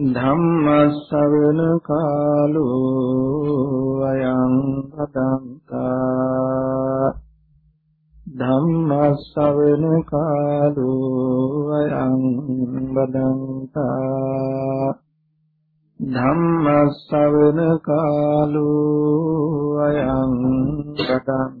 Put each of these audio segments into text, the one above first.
ධම්මස්සවන කාලෝ අයං පදංකා. ධම්මස්සවන කාලෝ අයං බදංකා ධම්මස්සවන කාලෝ අයං බදංකා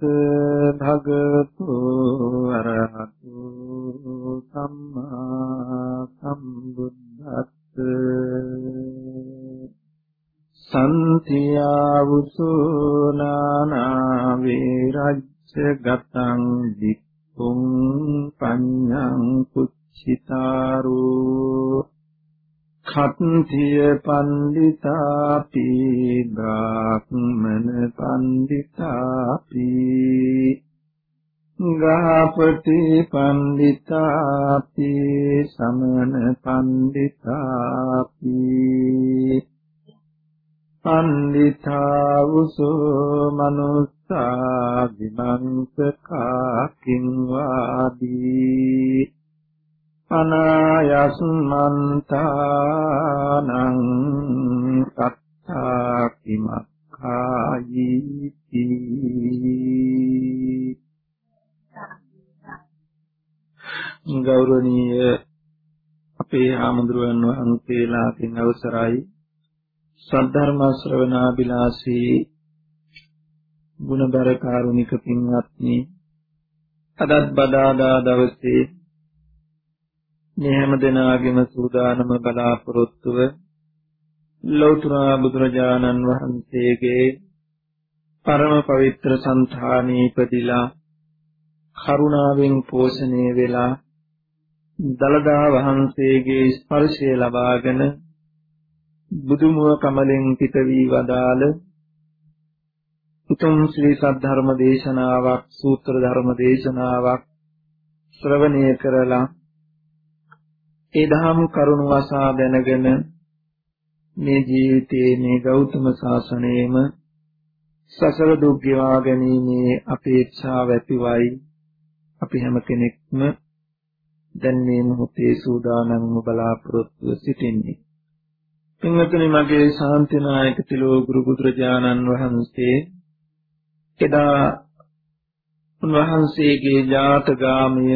භගවතු අරහතු සම්මා සම්බුද්දස්ස සන්තියාවුසුනානා වේරජ්‍ය ගතං වික්ඛුං පඤ්ඤං කුච්චිතාරෝ කත්තිය පණ්ඩිතාපි බ්‍රාහ්මන පණ්ඩිතාපි ගාපති පණ්ඩිතාපි සමන පණ්ඩිතාපි. පණ්ඩිතා උසෝ මනුස්සා විමංසකා කිංවාදී. අනායස්මන්තානං සත්තා කිමක්ඛායීති ගෞරවනීය අපේ ආමඳුරන් වහන්සේලාගෙන් අවසරයි. සද්ධර්ම ශ්‍රවණාබිලාසී ගුණබර කාරුණික පින්වත්නි අදත් බදාදා දවසේ මේ හැම දිනාගෙම සූදානම බලාපොරොත්තුව ලෞතර බුදුරජාණන් වහන්සේගේ පරම පවිත්‍ර సంతානී ඉපදිලා කරුණාවෙන් පෝෂණය වෙලා දලදා වහන්සේගේ ස්පර්ශය ලබාගෙන බුදුමුව කමලෙන් පිට වී වදාළ උතුම් ශ්‍රී සද්ධර්ම දේශනාවක් සූත්‍ර ධර්ම දේශනාවක් ශ්‍රවණය කරලා ඒ දහම් කරුණ වසා දැනගෙන මේ ජීවිතයේ මේ ගෞතම සාසනයේම සසර දුක් ගෙවා ගැනීමේ අපේක්ෂාව ඇතිවයි අපි හැම කෙනෙක්ම දැන් මේ මොහොතේ සූදානම්ව බලාපොරොත්තු සිටින්නේ. පින්වතුනි මගේ ශාන්තිනායක තිලෝ ගුරු බුදුරජාණන් වහන්සේ එදා උන්වහන්සේගේ ජාත ගාමය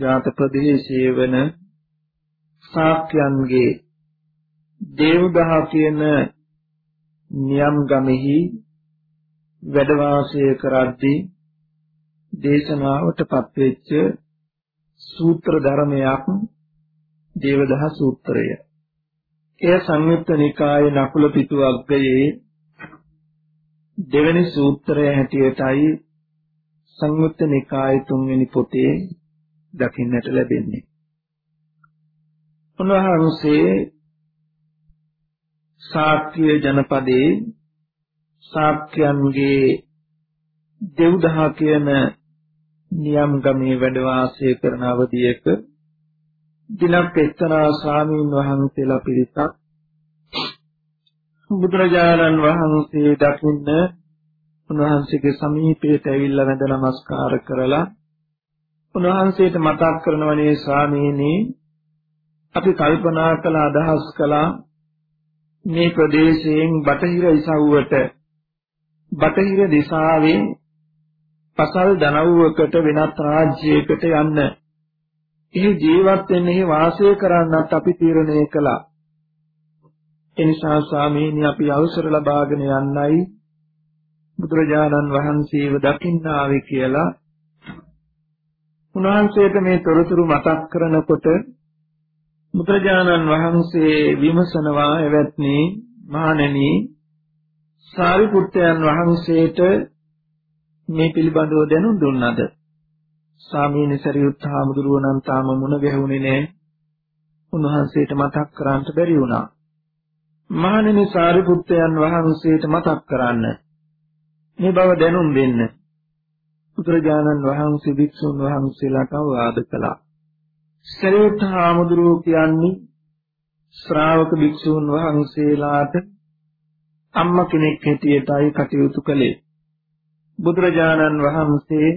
ජාත ප්‍රදේශයේ වන ශාක්‍යයන්ගේ දේවදහ කියන නියම් ගමෙහි වැඩ වාසය කරද්දී දේශනාවටපත් වෙච්ච සූත්‍ර ධර්මයක් දේවදහ සූත්‍රය. එය සංයුත්ත නිකායේ නකුල පිටු අග්ගයේ දෙවෙනි සූත්‍රය හැටියටයි සංයුත්ත නිකායේ තුන්වෙනි පොතේ දකින්නට ලැබෙන්නේ. උන්වහන්සේ ශාක්‍ය ජනපදයේ ශාක්‍යයන්ගේ දෙව්දහ කියන නියම් ගමේ වැඩ වාසය කරන අවධියක දිනක් එක්තරා ස්වාමීන් වහන්සේලා පිරිසක් බුදුරජාණන් වහන්සේ දකින්න උන්වහන්සේගේ සමීපයට ඇවිල්ලා වැඳ නමස්කාර කරලා උන්වහන්සේට මතක් කරනවනේ ස්වාමීනි අපි කල්පනා කළ අදහස් කළා මේ ප්‍රදේශයෙන් බටහිර ඉසව්වට බටහිර දිශාවෙන් පසල් දනව්වකට වෙනත් රාජ්‍යයකට යන්න. එහි ජීවත් වෙන්න එහි වාසය කරන්නත් අපි තීරණය කළා. එනිසා ස්වාමීනි අපි අවසර ලබාගෙන යන්නයි. බුදුරජාණන් වහන්සේව දකින්න ආවේ කියලා. උන්වහන්සේට මේ තොරතුරු මතක් කරනකොට බුදුරජාණන් වහන්සේ විමසනවා එවත්නි මහණෙනි සාරිපුත්තයන් වහන්සේට මේ පිළිබඳව දැනුම් දුන්නද? ස්වාමීන් සරියුත් හාමුදුරුවෝ නම් තාම මුණ ගැහුනේ නැහැ උන්වහන්සේට මතක් කරන්නට බැරි වුණා. මහණෙනි සාරිපුත්තයන් වහන්සේට මතක් කරන්න. මේ බව දැනුම් දෙන්න. බුදුරජාණන් වහන්සේ භික්ෂුන් වහන්සේලාට අවවාද කළා? සරියුත් හාමුදුරුවෝ කියන්නේ ශ්‍රාවක භික්ෂූන් වහන්සේලාට අම්මා කෙනෙක් හැටියටයි කටයුතු කළේ. බුදුරජාණන් වහන්සේ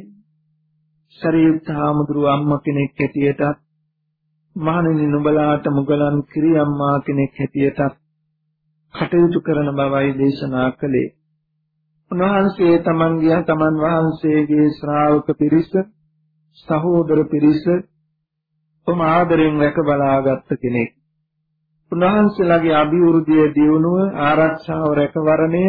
සරියුත් හාමුදුරුවෝ අම්මා කෙනෙක් හැටියට මහණෙනි නුඹලාට මුගලන් කිරි අම්මා කෙනෙක් හැටියට කටයුතු කරන බවයි දේශනා කළේ. උන්වහන්සේ තමන්ගේ තමන් වහන්සේගේ ශ්‍රාවක පිරිස සහෝදර පිරිස කොම ආදරෙන් රැක බලාගත් කෙනෙක්. උන්වහන්සේලාගේ අභිවෘද්ධිය දියුණුව ආරක්ෂාව රැකවරණය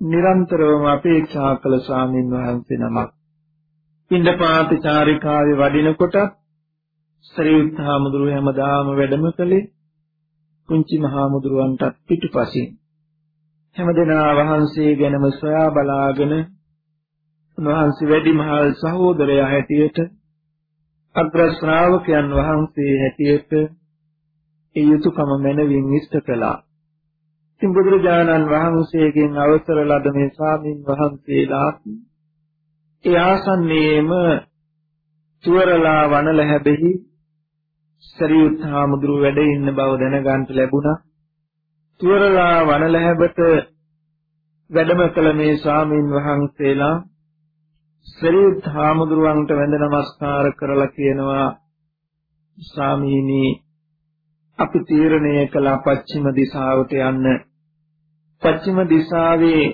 නිරන්තරවම අපේක්ෂා කළ ස්වාමින් වහන්සේ නමක්. පින්ඩපාත චාරිකාවේ වඩිනකොට ශ්‍රීයුත් හාමුදුරුව හැමදාම වැඩම කළේ කුංචි මහාමුදුරුවන්ටත් පිටුපසින් හැමදෙනා වහන්සේ ගැනම සොයා බලාගෙන උන්වහන්සේ වැඩිමහල් සහෝදරයා හැටියට අග්‍ර ශ්‍රාවකයන් වහන්සේ හැටියට ඒ යුතුයකම මැනවින් ඉෂ්ට කළා. ඉතින් බුදුරජාණන් වහන්සේගෙන් අවසර ලද මේ ස්වාමින් වහන්සේලා ඒ ආසන්නයේම තුවරලා වනල හැබෙහි සරියුත් හාමුදුරුව වැඩ ඉන්න බව දැනගන්න ලැබුණා. තුවරලා වනල හැබට වැඩම කළ මේ ස්වාමින් වහන්සේලා සරියුත් හාමුදුරුවන්ට වැඳ නමස්කාර කරලා කියනවා ස්වාමීනි අපි තීරණය කළ පශ්චිම දිශාවට යන්න පශ්චිම දිශාවේ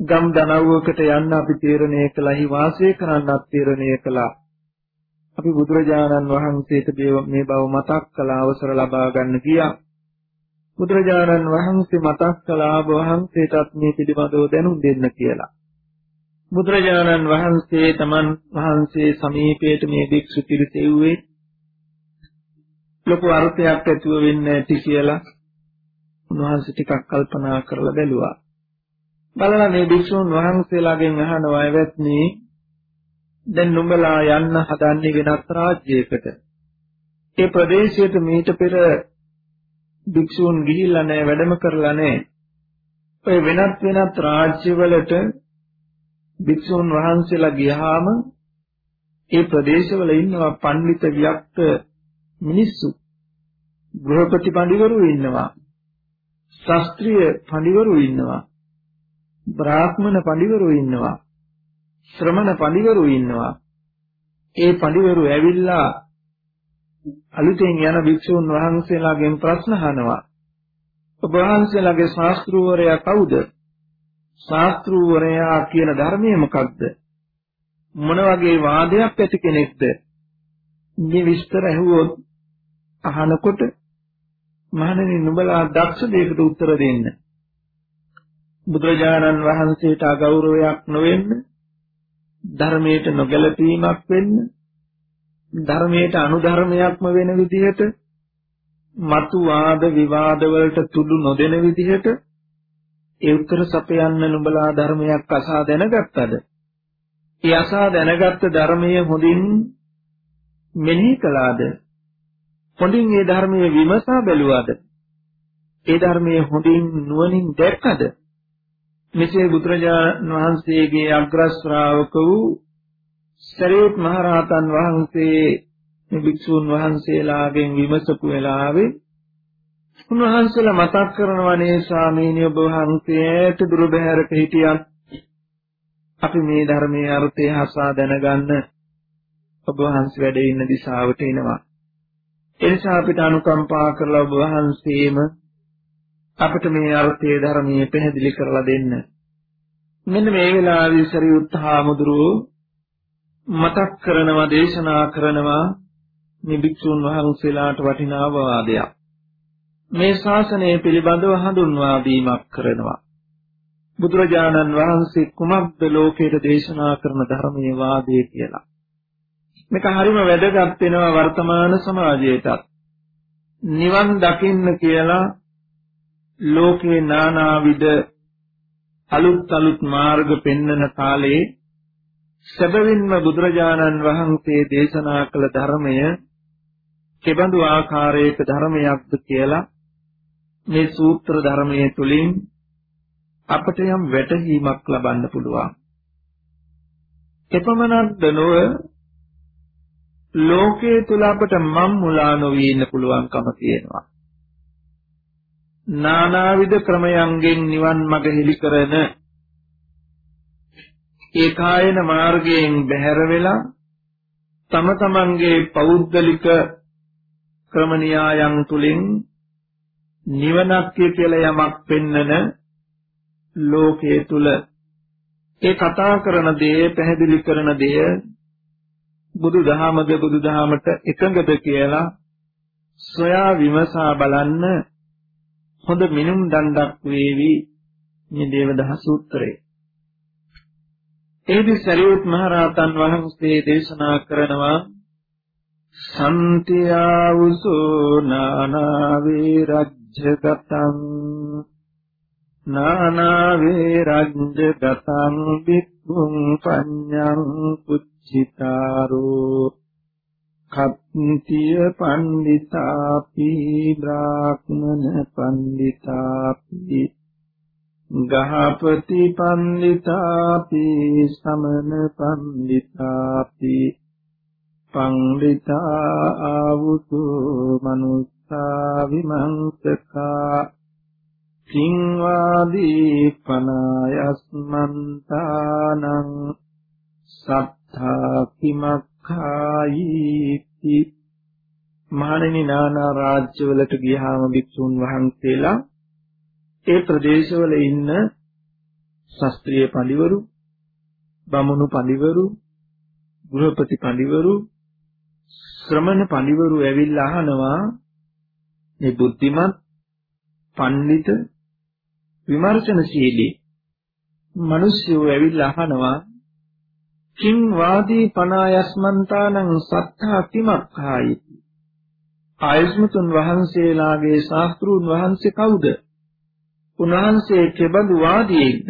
ගම් දනව්වකට යන්න අපි තීරණය කළා. වාසය කරන්නත් තීරණය කළා. අපි බුදුරජාණන් වහන්සේට මේ බව මතක් කළ අවසර ලබා ගන්න ගියා. බුදුරජාණන් වහන්සේ මතක් කළා වහන්සේටත් මේ පිළිබඳව දැනුම් දෙන්න කියලා. බුදුරජාණන් වහන්සේ තමන් වහන්සේ සමීපයට මේ භික්ෂු පිරිසෙව්වේ ලොකු අර්ථයක් ඇතුව වෙන්නේ නැති කියලා උන්වහන්සේ ටිකක් කල්පනා කරලා බැලුවා. බලලා මේ භික්ෂුන් වහන්සේලාගෙන් අහනවා එවත්නි දැන් නුඹලා යන්න හදන්නේ වෙනත් රාජ්‍යයකට. ඒ ප්‍රදේශයට මීට පෙර භික්ෂූන් ගිහිල්ලා නැහැ වැඩම කරලා නැහැ. ඔය වෙනත් වෙනත් රාජ්‍යවලට භික්ෂූන් වහන්සේලා ගියාම ඒ ප්‍රදේශවල ඉන්නවා පඬිත වික්ත මිනිස්සු. ගෘහපති පඬිවරු ඉන්නවා. ශාස්ත්‍රීය පඬිවරු ඉන්නවා. බ්‍රාහ්මණ පඬිවරු ඉන්නවා. ශ්‍රමණ පඬිවරු ඉන්නවා. ඒ පඬිවරු ඇවිල්ලා අලුතෙන් යන භික්ෂුන් වහන්සේලාගෙන් ප්‍රශ්න අහනවා. ඔබ වහන්සේලාගේ ශාස්ත්‍රූවරයා කවුද? ශාස්ත්‍රූවරයා කියන ධර්මය මොකක්ද මොන වගේ වාදයක් ඇති කෙනෙක්ද මේ විස්තර ඇහුවොත් අහනකොට මහණෙනි නුඹලා දක්ෂ දෙයකට උත්තර දෙන්න. බුදුරජාණන් වහන්සේට අගෞරවයක් නොවෙන්න ධර්මයට නොගැලපීමක් වෙන්න ධර්මයට අනුධර්මයක්ම වෙන විදිහට මතු වාද විවාද වලට තුඩු නොදෙන විදිහට ඒ උත්තර සපයන්න නුඹලා ධර්මයක් අසා දැනගත්තද? ඒ අසා දැනගත්ත ධර්මයේ හොඳින් මෙනෙහි කළාද? හොඳින් ඒ ධර්මයේ විමසා බැලුවාද? ඒ ධර්මයේ හොඳින් නුවණින් දැක්කද? මෙසේ බුදුරජාණන් වහන්සේගේ අග්‍ර ශ්‍රාවක වූ සරියුත් මහරහතන් වහන්සේ මේ භික්ෂුන් වහන්සේලාගෙන් විමසපු වෙලාවේ උන්වහන්සේලා මතක් කරනවනේ ස්වාමීනි ඔබ වහන්සේට දුර බැහැරක හිටියත් අපි මේ ධර්මයේ අර්ථය හසා දැනගන්න ඔබ වහන්සේ වැඩ ඉන්න දිශාවට එනවා. ඒ නිසා අපිට අනුකම්පා කරලා ඔබ වහන්සේම අපිට මේ අර්ථයේ ධර්මයේ පැහැදිලි කරලා දෙන්න. මෙන්න මේ වෙලාවේ සරියුත් හාමුදුරුවෝ මතක් කරනවා දේශනා කරනවා මේ භික්ෂුන් වහන්සේලාට වටිනා වාදයක්. මේ ශාසනය පිළිබඳව හඳුන්වා දීමක් කරනවා. බුදුරජාණන් වහන්සේ කුමක්ද ලෝකයට දේශනා කරන ධර්මයේ වාදය කියලා. මේක හරිම වැදගත් වෙනවා වර්තමාන සමාජයටත්. නිවන් දකින්න කියලා ලෝකේ නානාවිද අලුත් අලුත් මාර්ග පෙන්වන කාලේ සැබවින්ම බුදුරජාණන් වහන්සේ දේශනා කළ ධර්මය කෙබඳු ආකාරයක ධර්මයක්ද කියලා මේ සූත්‍ර ධර්මයේ තුලින් අපට යම් වැටහීමක් ලබන්න පුළුවන්. එපමණක්ද නොව ලෝකයේ තුල අපට මම් මුලා නොවී ඉන්න පුළුවන්කම තියෙනවා. නානාවිද ක්‍රමයන්ගෙන් නිවන් මඟ හෙළි කරන ඒකායන මාර්ගයෙන් බැහැර වෙලා තම තමන්ගේ පෞද්ගලික ක්‍රම න්‍යායන් තුලින් නිවනක් කියලා යමක් පෙන්නන ලෝකයේ තුල ඒ කතා කරන දේ පැහැදිලි කරන දේ බුදු දහමද බුදු දහමට එකඟද කියලා සොයා විමසා බලන්න හොඳ මිනුම් දණ්ඩක් වේවි මේ දේවදහ සූත්‍රය. එහිදී සරියුත් මහ රහතන් වහන්සේ දේශනා කරනවා සම්තියාවුසෝ නානා වේරජ්ජගතං නානා වේරජ්ජගතං වික්ඛුං පඤ්ඤං පුච්චිතාරෝ කත්තිය පණ්ඩිතාපි බ්‍රාහ්මන පණ්ඩිතාපි ගහපති පණ්ඩිතාපි සමන පණ්ඩිතාපි පණ්ඩිතා ආවුතු මනුස්සා විමංසකා කිංවාදී පනායස්මන්තානං සත්තා කිමක්ඛායිති මහණෙනි නානා රාජ්‍යවලට ගියාම භික්ෂුන් වහන්සේලා ඒ ප්‍රදේශවල ඉන්න ශාස්ත්‍රීය පඬිවරු බමුණු පඬිවරු ගෘහපති පඬිවරු ශ්‍රමණ පඬිවරු ඇවිල්ලා අහනවා මේ බුද්ධිමත් පඬිත විමර්ශනශීලී මිනිස්සු ඇවිල්ලා අහනවා කිං වාදී පනායස්මන්තානං සත්තා කිමක්ඛායිති ආයස්මතුන් වහන්සේලාගේ ශාස්ත්‍රූන් වහන්සේ කවුද? උන්වහන්සේ කෙබඳු වාදියෙක්ද?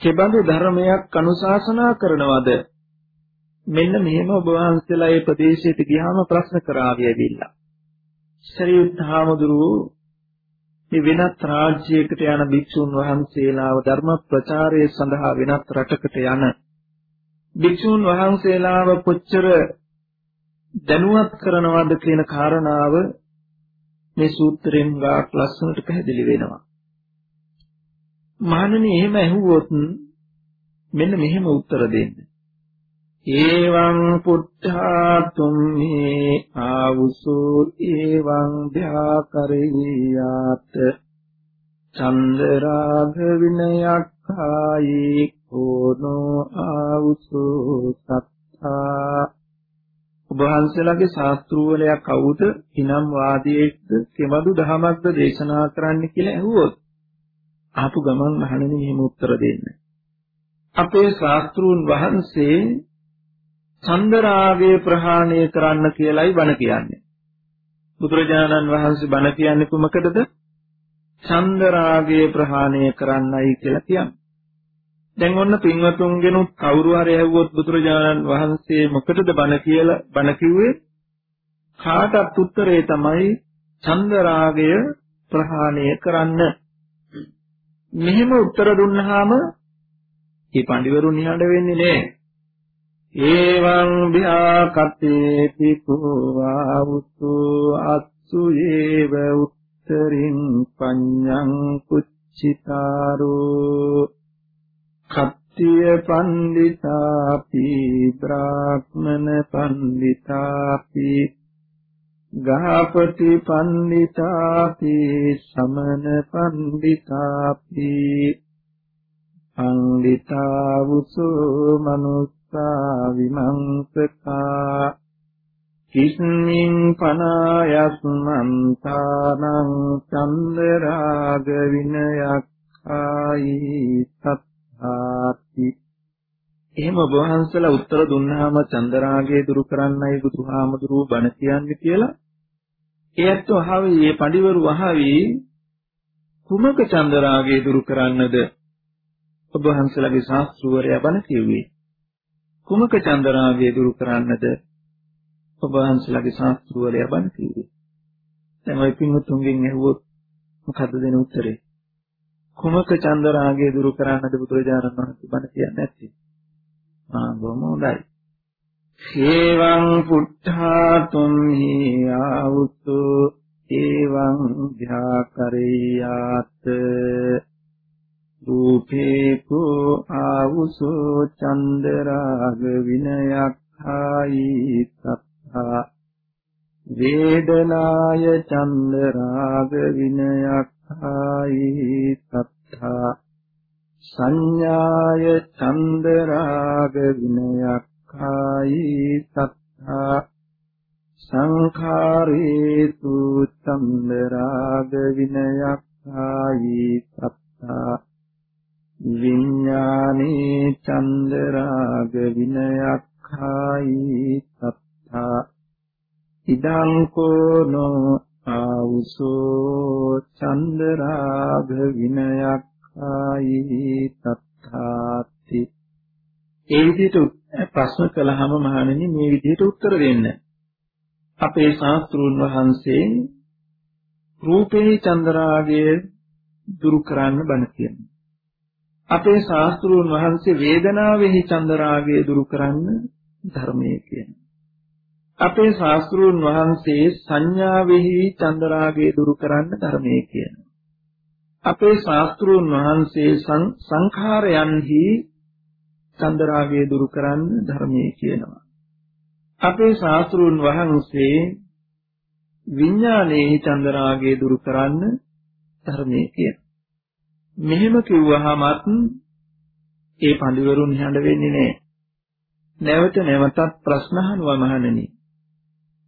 කෙබඳු ධර්මයක් අනුශාසනා කරනවද? මෙන්න මෙහෙම ඔබ වහන්සේලා මේ ප්‍රදේශයට ගියාම ප්‍රශ්න කරાવી ඇවිල්ලා. ශරීරත් හාමුදුරුවෝ මේ වෙනත් රාජ්‍යයකට යන භික්ෂුන් වහන්සේලාව ධර්ම ප්‍රචාරය සඳහා වෙනත් රටකට යන භික්ෂුන් වහන්සේලාව කොච්චර දැනුවත් කරනවද කියන කාරණාව මේ සූත්‍රයෙන් ගාක් ලස්සනට පැහැදිලි වෙනවා. මහණනි එහෙම ඇහුවොත් මෙන්න මෙහෙම උත්තර දෙන්න. ඒවං පුට්ඨා තුම්හි ආවුසෝ ඒවං ධ්‍යාකරියාත චන්දරාග විනයක්ඛායි ඕනෝ ආවුසෝ සත්තා ඔබ වහන්සේලාගේ ශාස්ත්‍රූවලයා කවුද? හිනම් වාදියෙක්ද? කෙබඳු දහමක්ද දේශනා කරන්න කියලා ඇහුවොත් ආපු ගමන් අහන්නේ මෙහෙම උත්තර දෙන්න. අපේ ශාස්ත්‍රූන් වහන්සේ චන්දරාගය ප්‍රහාණය කරන්න කියලයි බණ කියන්නේ. බුදුරජාණන් වහන්සේ බණ කියන්නේ කුමකටද? චන්දරාගය ප්‍රහාණය කරන්නයි කියලා කියන්නේ. දැන් ඔන්න පින්වතුන්ගෙනුත් කවුරු හරි ඇහුවොත් බුදුරජාණන් වහන්සේ මොකටද බණ කියලා බණ කිව්වේ කාටත් උත්තරේ තමයි චන්දරාගය ප්‍රහාණය කරන්න මෙහෙම උත්තර දුන්නාම මේ පඬිවරුන් නිහඬ වෙන්නේ නෑ ඒවං භ්‍යාකතේති කෝවා උතු අත්සු ඒව උත්තරින් පඤ්ඤං කුච්චිතාරෝ. කත්තිය පණ්ඩිතාපි බ්‍රාහ්මන පණ්ඩිතාපි ගහපති පණ්ඩිතාපි සමන පණ්ඩිතාපි පණ්ඩිතා වූසෝ මනුස්සා විමංසකා කිස්මින් පනායස්මන්තානං චන්දරාග විනයක් ආයි සත්තාති එහෙම ඔබ වහන්සලා උත්තර දුන්නාම චන්දරාගය දුරු කරන්නයි බුදුහාමුදුරුවෝ බණ කියන්නේ කියලා. ඒත් අහවි මේ පඬිවරු අහවි කුමක චන්දරාගය දුරු කරන්නද? ඔබ වහන්සලාගේ ශාස්ත්‍රවරයා බණ කිව්වේ. කුමක චන්දරාගය දුරු කරන්නද ඔබ වහන්සලාගේ ශාස්ත්‍රවරයා බණ කිව්වේ? දැන් ඔය පින්වතුන්ගෙන් ඇහුවොත් මොකද්ද දෙන උත්තරේ? කුමක චන්දරාගය දුරු කරන්නද බුදුරජාණන් වහන්සේ බණ කියන්නේ නැත්තේ? ආ බොහොම හොඳයි. හේවං පුට්ඨාතුම් හි ආවුතු ඒවං ධ්‍යාකරියාත් රූපේ කෝ ආවුසෝ චන්දරාග විනයක් හායි සත්තා වේදනාය චන්දරාග විනයක් හායි සත්තා සංඥාය චන්දරාග විනයක් සක්කායි සත්තා සංඛාරේතු චන්දරාග විනයක්ඛායි සත්තා විඥානේ චන්දරාග විනයක්ඛායි සත්තා ඉදං කෝනෝ ආවුසෝ චන්දරාග විනයක්ඛායි සත්තාති ඒ විදිහට ප්‍රශ්න කළාම මහණෙනි මේ විදිහට උත්තර දෙන්න. අපේ ශාස්ත්‍රුන් වහන්සේ රූපේ චන්ද්‍රාගය දුරු කරන්න බණ කියනවා. අපේ ශාස්ත්‍රුන් වහන්සේ වේදනාවෙහි චන්ද්‍රාගය දුරු කරන්න ධර්මයේ කියනවා. අපේ ශාස්ත්‍රුන් වහන්සේ සංඥාවෙහි චන්ද්‍රාගය දුරු කරන්න ධර්මයේ කියනවා. අපේ ශාස්ත්‍රුන් වහන්සේ සංඛාරයන්හි චන්දරාගය දුරු කරන්න ධර්මයේ කියනවා. අපේ ශාස්ත්‍රුන් වහන්සේ විඥානයේ චන්දරාගය දුරු කරන්න ධර්මයේ කියනවා. මෙහෙම කිව්වහමත් ඒ පඬිවරුන් හඬ වෙන්නේ නැහැ. නැවත නැවතත් ප්‍රශ්න අහනවා මහණෙනි.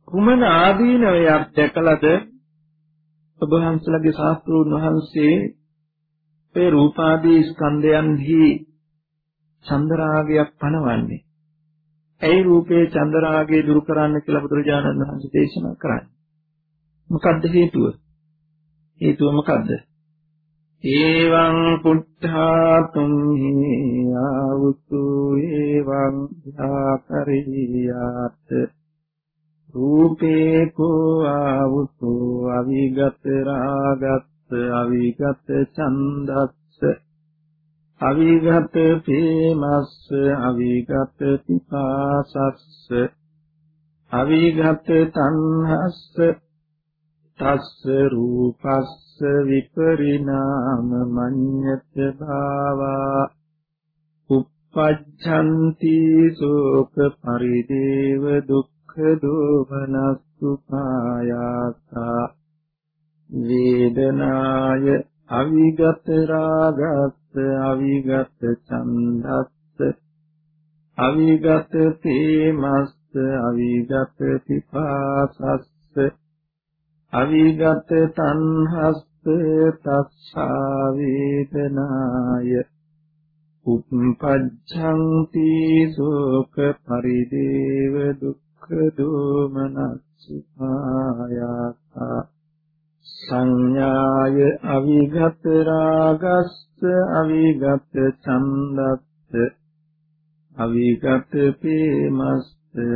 කුමන ආදීනවයක් දැකලාද ඔබ වහන්සේලාගේ ශාස්ත්‍රූන් වහන්සේ ඒ රූපාදී ස්කන්ධයන්හි චන්දරාගයක් පනවන්නේ. ඇයි රූපේ චන්දරාගය දුරු කරන්න කියලා බුදුරජාණන් වහන්සේ දේශනා කරන්නේ? මොකද්ද හේතුව? හේතුව මොකද්ද? ඒවං පුට්ඨාතුම් ආවුතු ඒවං ධාකරියාත් රූපේ කෝ ආවුතු අවිගත රාගත් අවිගත ඡන්දස්ස අවිගත ප්‍රේමස්ස අවිගත පිපාසස්ස අවිගත තණ්හස්ස තස්ස රූපස්ස විපරිණාම මඤ්ඤත භාවා uppajjanti සෝක පරිදේව දුක්ඛ දෝමනස්සු පායාසා වේදනාය අවිගත රාගස් අවිගත ඡන්දස්ස අවිගත තේමස්ස අවිගත පිපාසස්ස අවිගත තණ්හස්ස තස්සා වේදනාය. උප්පච්ඡන්ති සෝක පරිදේව දුක්ඛ දෝමනස්සුපායාසා. සංඥාය අවිගත රාගස්ස අවිගත ඡන්දස්ස. අවිගත පේමස්ස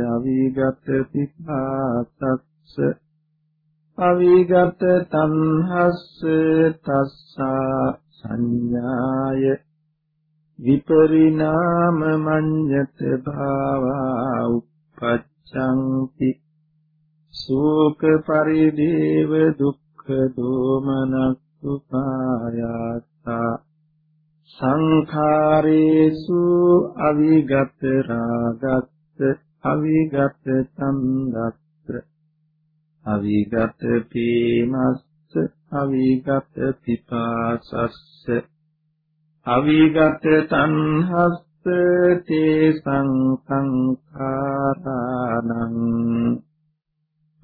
අවිගත පිපාසස්ස. අවිගත තණ්හස්ස තස්සා සංඥාය. විපරිණාම මඤ්ඤත භාවා උප්පච්ඡන්ති සෝක පරිදේව දුක්ඛ දෝමනස්සුපායාසා සංඛාරේසු අවිගත රාගස්ස අවිගත සම්දස්ස අවිගත පීමස්ස අවිගත පිපාසස්ස අවිගත තණ්හස්ස තේ සංඛාරාණං.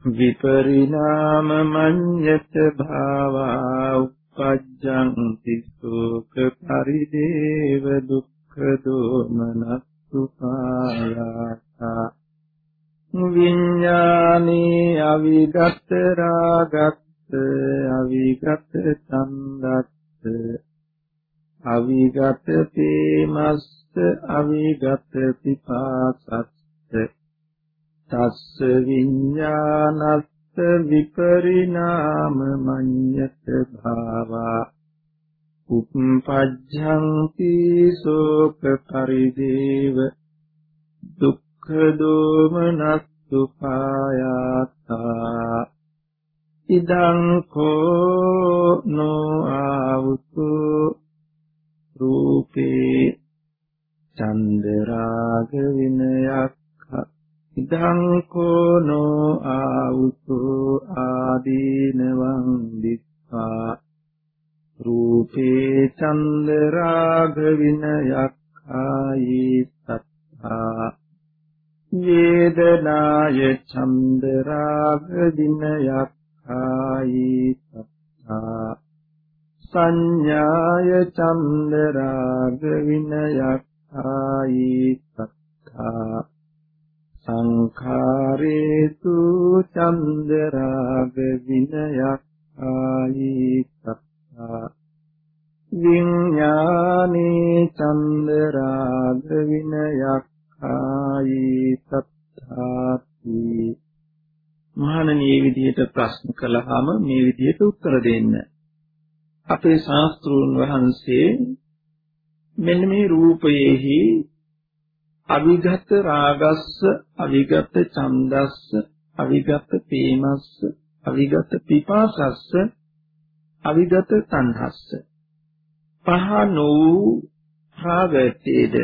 විපරිණාම මඤ්ඤත භාවා uppajjanti සෝක පරිදේව දුක්ඛ දෝමනස්සුපායාසා විඤ්ඤානේ අවිගත රාගත් අවිගත සම්දත් අවිගත තේමස්ස අවිගත පිපාසත් තස්ස විඤ්ඤානස්ස විපරිණාම මඤ්ඤත භාවා උප්පජ්ජಂತಿ සෝක පරිදේව දුක්ඛ දෝමනස්සුපායාතා ඉදං කෝ නෝ ආවුතු රූපේ චන්දරාග විනයක් ඉදං කෝනෝ ආවුසෝ ආදීනවං දිස්සා රූපේ චන්ද රාග විනයක් රාග විනයක් ආයි සත්තා. සංඥාය චන්ද රාග විනයක් ආයි සත්තා. සංඛාරේසු චන්දරාග විනයක් ආයි සත්තා. විඥානේ චන්දරාග විනයක් ආයි සත්තාති. මහණනි මේ විදිහට ප්‍රශ්න කළාම මේ විදිහට උත්තර දෙන්න. අපේ ශාස්ත්‍රූන් වහන්සේ මෙන්න මේ රූපයේහි අවිගත රාගස්ස අවිගත ඡන්දස්ස අවිගත පේමස්ස අවිගත පිපාසස්ස අවිගත තණ්හස්ස. පහ නොවූ රාගයේද?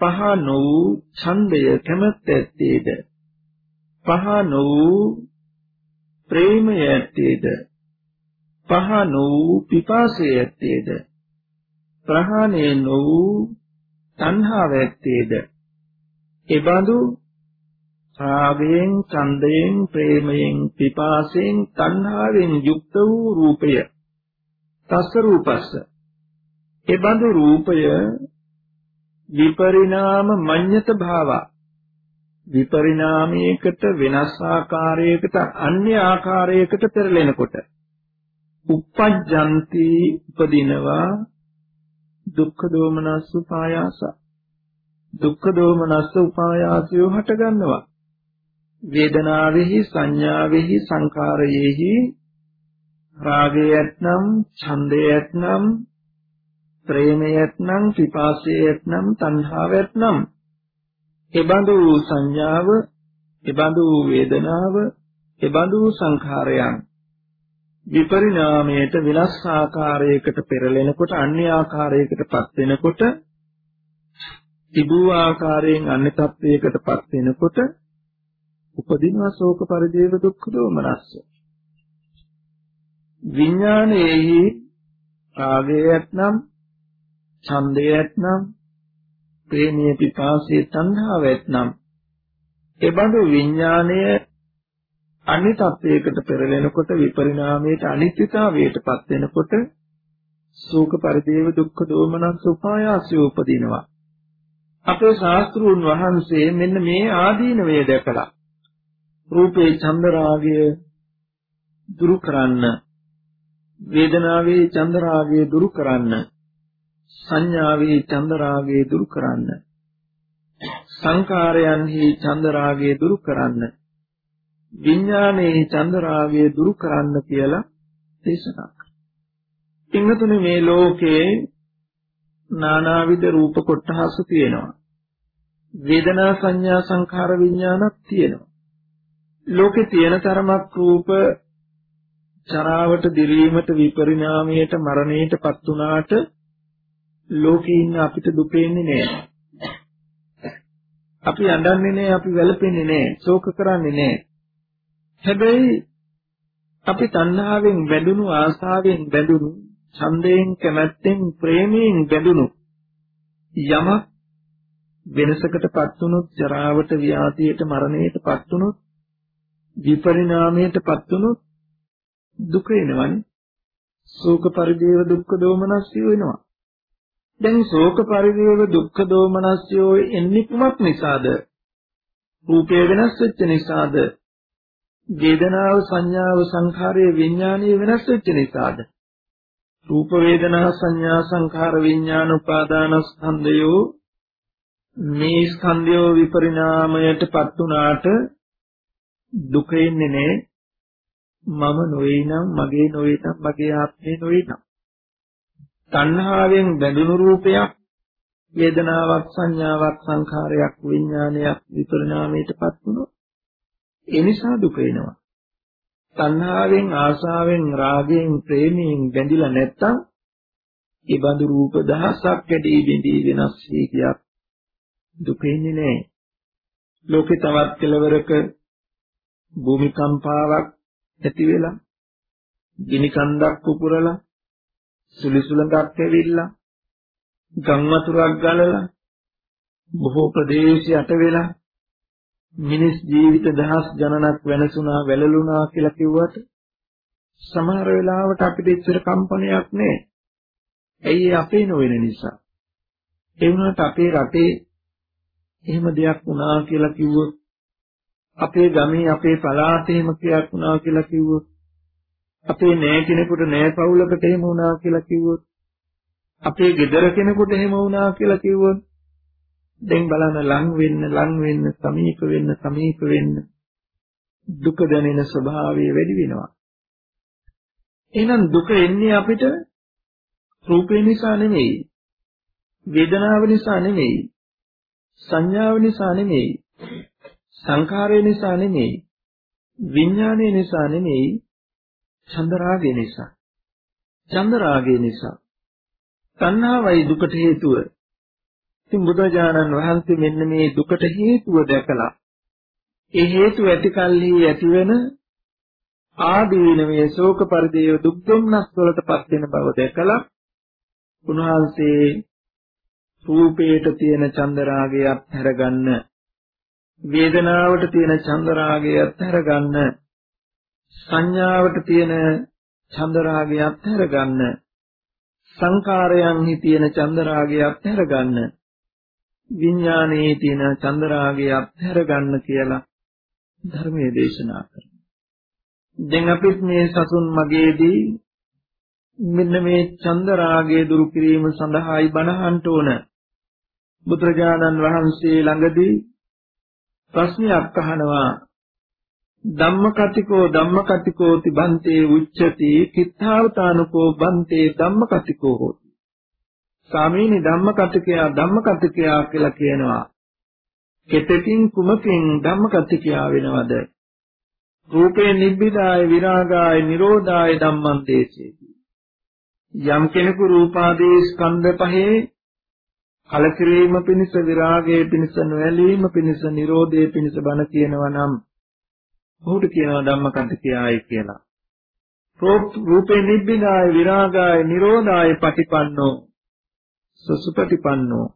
පහ නොවූ ඡන්දය කැමැත්තේද? පහ නොවූ ප්‍රේමයේද පහ නොවූ පිපාසයේද ප්‍රහාණය නොවූ තණ්හාව ඇත්තේද? එබඳු රාගයෙන් ඡන්දයෙන් ප්‍රේමයෙන් පිපාසයෙන් තණ්හාවෙන් යුක්ත වූ රූපය. තස්ස රූපස්ස. එබඳු රූපය විපරිණාම මඤ්ඤත භාවා. විපරිණාමයකට වෙනස් ආකාරයකට අන්‍ය ආකාරයකට පෙරලෙනකොට uppajjanti උපදිනවා දුක්ඛ දෝමනස්ස උපායාස. දුක්ඛ දෝමනස්ස උපායාසයෝ හට ගන්නවා. වේදනාවෙහි සංඥාවෙහි සංකාරයෙහි රාගයත්නම් ඡන්දයත්නම් ප්‍රේමයත්නම් පිපාසයත්නම් තණ්හාවත්නම් එබඳු සංඥාව එබඳු වේදනාව එබඳු සංඛාරයන් විපරිණාමයට විලස් ආකාරයකට පෙරලෙනකොට අන්‍ය ආකාරයකටපත් වෙනකොට තිබූ ආකාරයෙන් අන්‍ය තත්වයකටපත් වෙනකොට උපදිනවා ශෝක පරිදේව දුක්ඛ දෝමනස්ස. විඥානයේහි රාගයත්නම් ඡන්දයත්නම් ප්‍රේමී පිපාසයේ තණ්හාවත්නම් එබඳු විඥානය අනිත් තත්වයකට පෙරලෙනකොට විපරිණාමයට අනිත්‍යතාවයටපත් වෙනකොට සෝක පරිදේව දුක්ඛ දෝමනස් උපායාසය උපදිනවා. අපේ ශාස්ත්‍රූන් වහන්සේ මෙන්න මේ ආදීනවය දැකලා රූපේ චන්දරාගය දුරු කරන්න වේදනාවේ චන්දරාගය දුරු කරන්න සංඥාවේ චන්දරාගය දුරු කරන්න සංකාරයන්හි චන්දරාගය දුරු කරන්න විඥානයේ චන්දරාගය දුරු කරන්න කියලා දේශනා කරා. ඉන්නතුනේ මේ ලෝකේ නානාවිද රූප කොටහසු තියෙනවා. වේදනා සංඥා සංඛාර විඥානක් තියෙනවා. ලෝකේ තියෙන තරමක් රූප චරාවට දිරීමට විපරිණාමයට මරණයටපත් වුණාට ලෝකේ ඉන්න අපිට දුකෙන්නේ නෑ. අපි අඬන්නේ නෑ, අපි වැළපෙන්නේ නෑ, ශෝක කරන්නේ නෑ. හැබැයි අපි තණ්හාවෙන් බැඳුණු ආසාවෙන් බැඳුණු ඡන්දයෙන් කැමැත්තෙන් ප්‍රේමයෙන් බැඳුණු යමක් වෙනසකටපත් වුණොත් ජරාවට ව්‍යාධියට මරණයටපත් වුණොත් විපරිණාමයටපත් වුණොත් දුක එනවනේ. ශෝක පරිදේව දුක්ඛ දෝමනස්ය වෙනවා. දැන් ශෝක පරිදේව දුක්ඛ දෝමනස්යෝ එන්නේ කුමක් නිසාද? රූපය වෙනස් වෙච්ච නිසාද? වේදනාව සංඥාව සංඛාරයේ විඥානීය වෙනස් වෙච්ච නිසාද? රූප වේදනා සංඥා සංඛාර විඥාන උපාදාන ස්කන්ධයෝ මේ ස්කන්ධයෝ විපරිණාමයටපත් උනාට දුක එන්නේ නැහැ මම නොවේ නම් මගේ නොවේ නම් මගේ ආත්මේ නොවේ නම් තණ්හාවෙන් බැඳුණු රූපයක් වේදනාවක් සංඥාවක් සංඛාරයක් විඥානයක් විපරිණාමයටපත් වුණොත් ඒ නිසා දුක එනවා. තණ්හාවෙන් ආසාවෙන් රාගයෙන් ප්‍රේමයෙන් බැඳිලා නැත්තම් ඒ බඳු රූප දහසක් කැඩී බිඳී වෙනස් වී ගියක් දුක එන්නේ නැහැ. ලෝකේ තවත් කෙලවරක භූමිකම්පාවක් ඇති වෙලා ගිනි කන්දක් පුපුරලා සුලිසුලඟක් ඇවිල්ලා ගම් වතුරක් ගලලා බොහෝ ප්‍රදේශයට වෙලා මිනිස් ජීවිත දහස් ගණනක් වෙනසුණා වැළලුණා කියලා කිව්වට සමහර වෙලාවට අපිට ඉච්චර කම්පනයක් නෑ. ඇයි අපේ නොවන නිසා. ඒ වුණාට අපේ රටේ එහෙම දෙයක් වුණා කියලා කිව්වොත් අපේ ගමේ අපේ පළාතේ එහෙම ක්‍රියාවක් වුණා කියලා කිව්වොත් අපේ නෑ කෙනෙකුට නෑ පවුලකට එහෙම වුණා කියලා කිව්වොත් අපේ ගෙදර කෙනෙකුට එහෙම වුණා කියලා කිව්වොත් දැන් බලන්න ලං වෙන්න ලං වෙන්න සමීප වෙන්න සමීප වෙන්න දුක දැනෙන ස්වභාවය වැඩි වෙනවා. එහෙනම් දුක එන්නේ අපිට රූපේ නිසා නෙමෙයි වේදනාව නිසා නෙමෙයි සංඥාව නිසා නෙමෙයි සංඛාරය නිසා නෙමෙයි විඥානය නිසා නෙමෙයි චන්දරාගය නිසා. චන්දරාගය නිසා. තණ්හාවයි දුකට හේතුව. ඉතින් බුදුරජාණන් වහන්සේ මෙන්න මේ දුකට හේතුව දැකලා ඒ හේතුව ඇතිකල්හි ඇතිවෙන ආදීනමය ශෝක පරිදේව දුක් දුම්නස් වලටපත් වෙන බව දැකලා උන්වහන්සේ රූපේට තියෙන චන්දරාගයත් හැරගන්න වේදනාවට තියෙන චන්දරාගය අත්හැර ගන්න සංඥාවට තියෙන චන්දරාගය අත්හැර ගන්න සංකාරයන්හි තියෙන චන්දරාගය අත්හැර ගන්න විඥානයේ තියෙන චන්දරාගය අත්හැර ගන්න කියලා ධර්මයේ දේශනා කරනවා. දැන් අපිත් මේ සසුන් මගේදී මෙන්න මේ චන්දරාගය දුරු කිරීම සඳහායි බණහන්ට ඕන. බුදුරජාණන් වහන්සේ ළඟදී ප්‍රශ්නයක් අහනවා ධම්මකතිකෝ ධම්මකතිකෝ තිබන්තේ උච්චති කිත්තාවතානුකෝ බන්තේ ධම්මකතිකෝ හෝති. සාමීනි ධම්මකතිකයා ධම්මකතිකයා කියලා කියනවා. කෙතකින් කුමකින් ධම්මකතිකයා වෙනවද? රූපේ නිබ්බිදාය විරාගාය නිරෝධාය ධම්මං දේශේති යම් කෙනෙකු රූපාදී ස්කන්ධ පහේ කලකිරීම පිණිස විරාගයේ පිණිස නොඇලීම පිණිස නිරෝධයේ පිණිස බණ කියනවා නම් ඔහුට කියනවා ධම්මකන්තිකයයි කියලා. රූපේ නිබ්බිනාය විරාගාය නිරෝධාය පටිපන්නෝ සසුපටිපන්නෝ.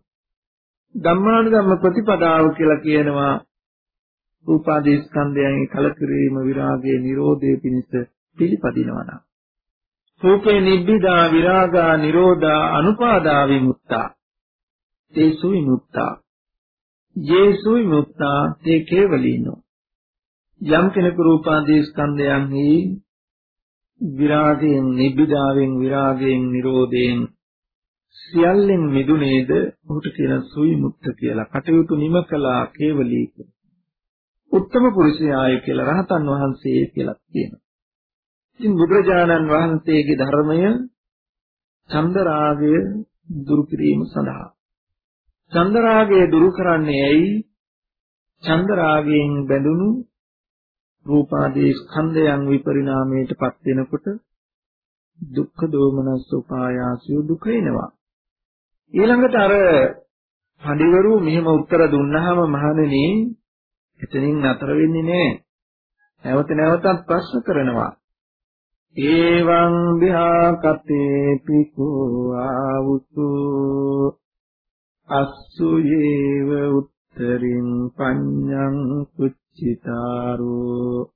ධම්මානුධම්ම ප්‍රතිපදාව කියලා කියනවා. රූපාදී ස්කන්ධයන් කලකිරීම විරාගයේ නිරෝධයේ පිණිස පිළිපදිනවා නම්. රූපේ නිබ්බිදා විරාගා නිරෝධා අනුපාදා විමුක්තා. තේසු විමුක්තා. යේසු විමුක්තා. තේ කේවලිනෝ යම් කෙනෙකු රූපාදී ස්කන්ධයන්හි විරාගයෙන් නිබ්බිදාවෙන් විරාගයෙන් නිරෝධයෙන් සියල්ලෙන් මිදුනේද ඔහුට කියන සුවිමුක්ත කියලා කටයුතු නිම කළා කේවලී උත්තම පුරුෂයාය කියලා රහතන් වහන්සේ කියලා කියනවා. ඉතින් බුදුරජාණන් වහන්සේගේ ධර්මය චන්දරාගය දුරු කිරීම සඳහා චන්දරාගය දුරු කරන්නේ ඇයි? චන්දරාගයෙන් බැඳුණු රූපාදී ස්කන්ධයන් විපරිණාමයටපත් වෙනකොට දුක්ඛ දෝමනස් උපායාසය දුක එනවා. ඊළඟට අර හඬිවරු මෙහෙම උත්තර දුන්නාම මහණෙනි එතනින් නතර වෙන්නේ නැහැ. නැවත නැවතත් ප්‍රශ්න කරනවා. ඒවං විහා කතේ පිකෝ ආවුතු අස්සු යේව උත්තරින් පඤ්ඤං කුච්චිතාරෝ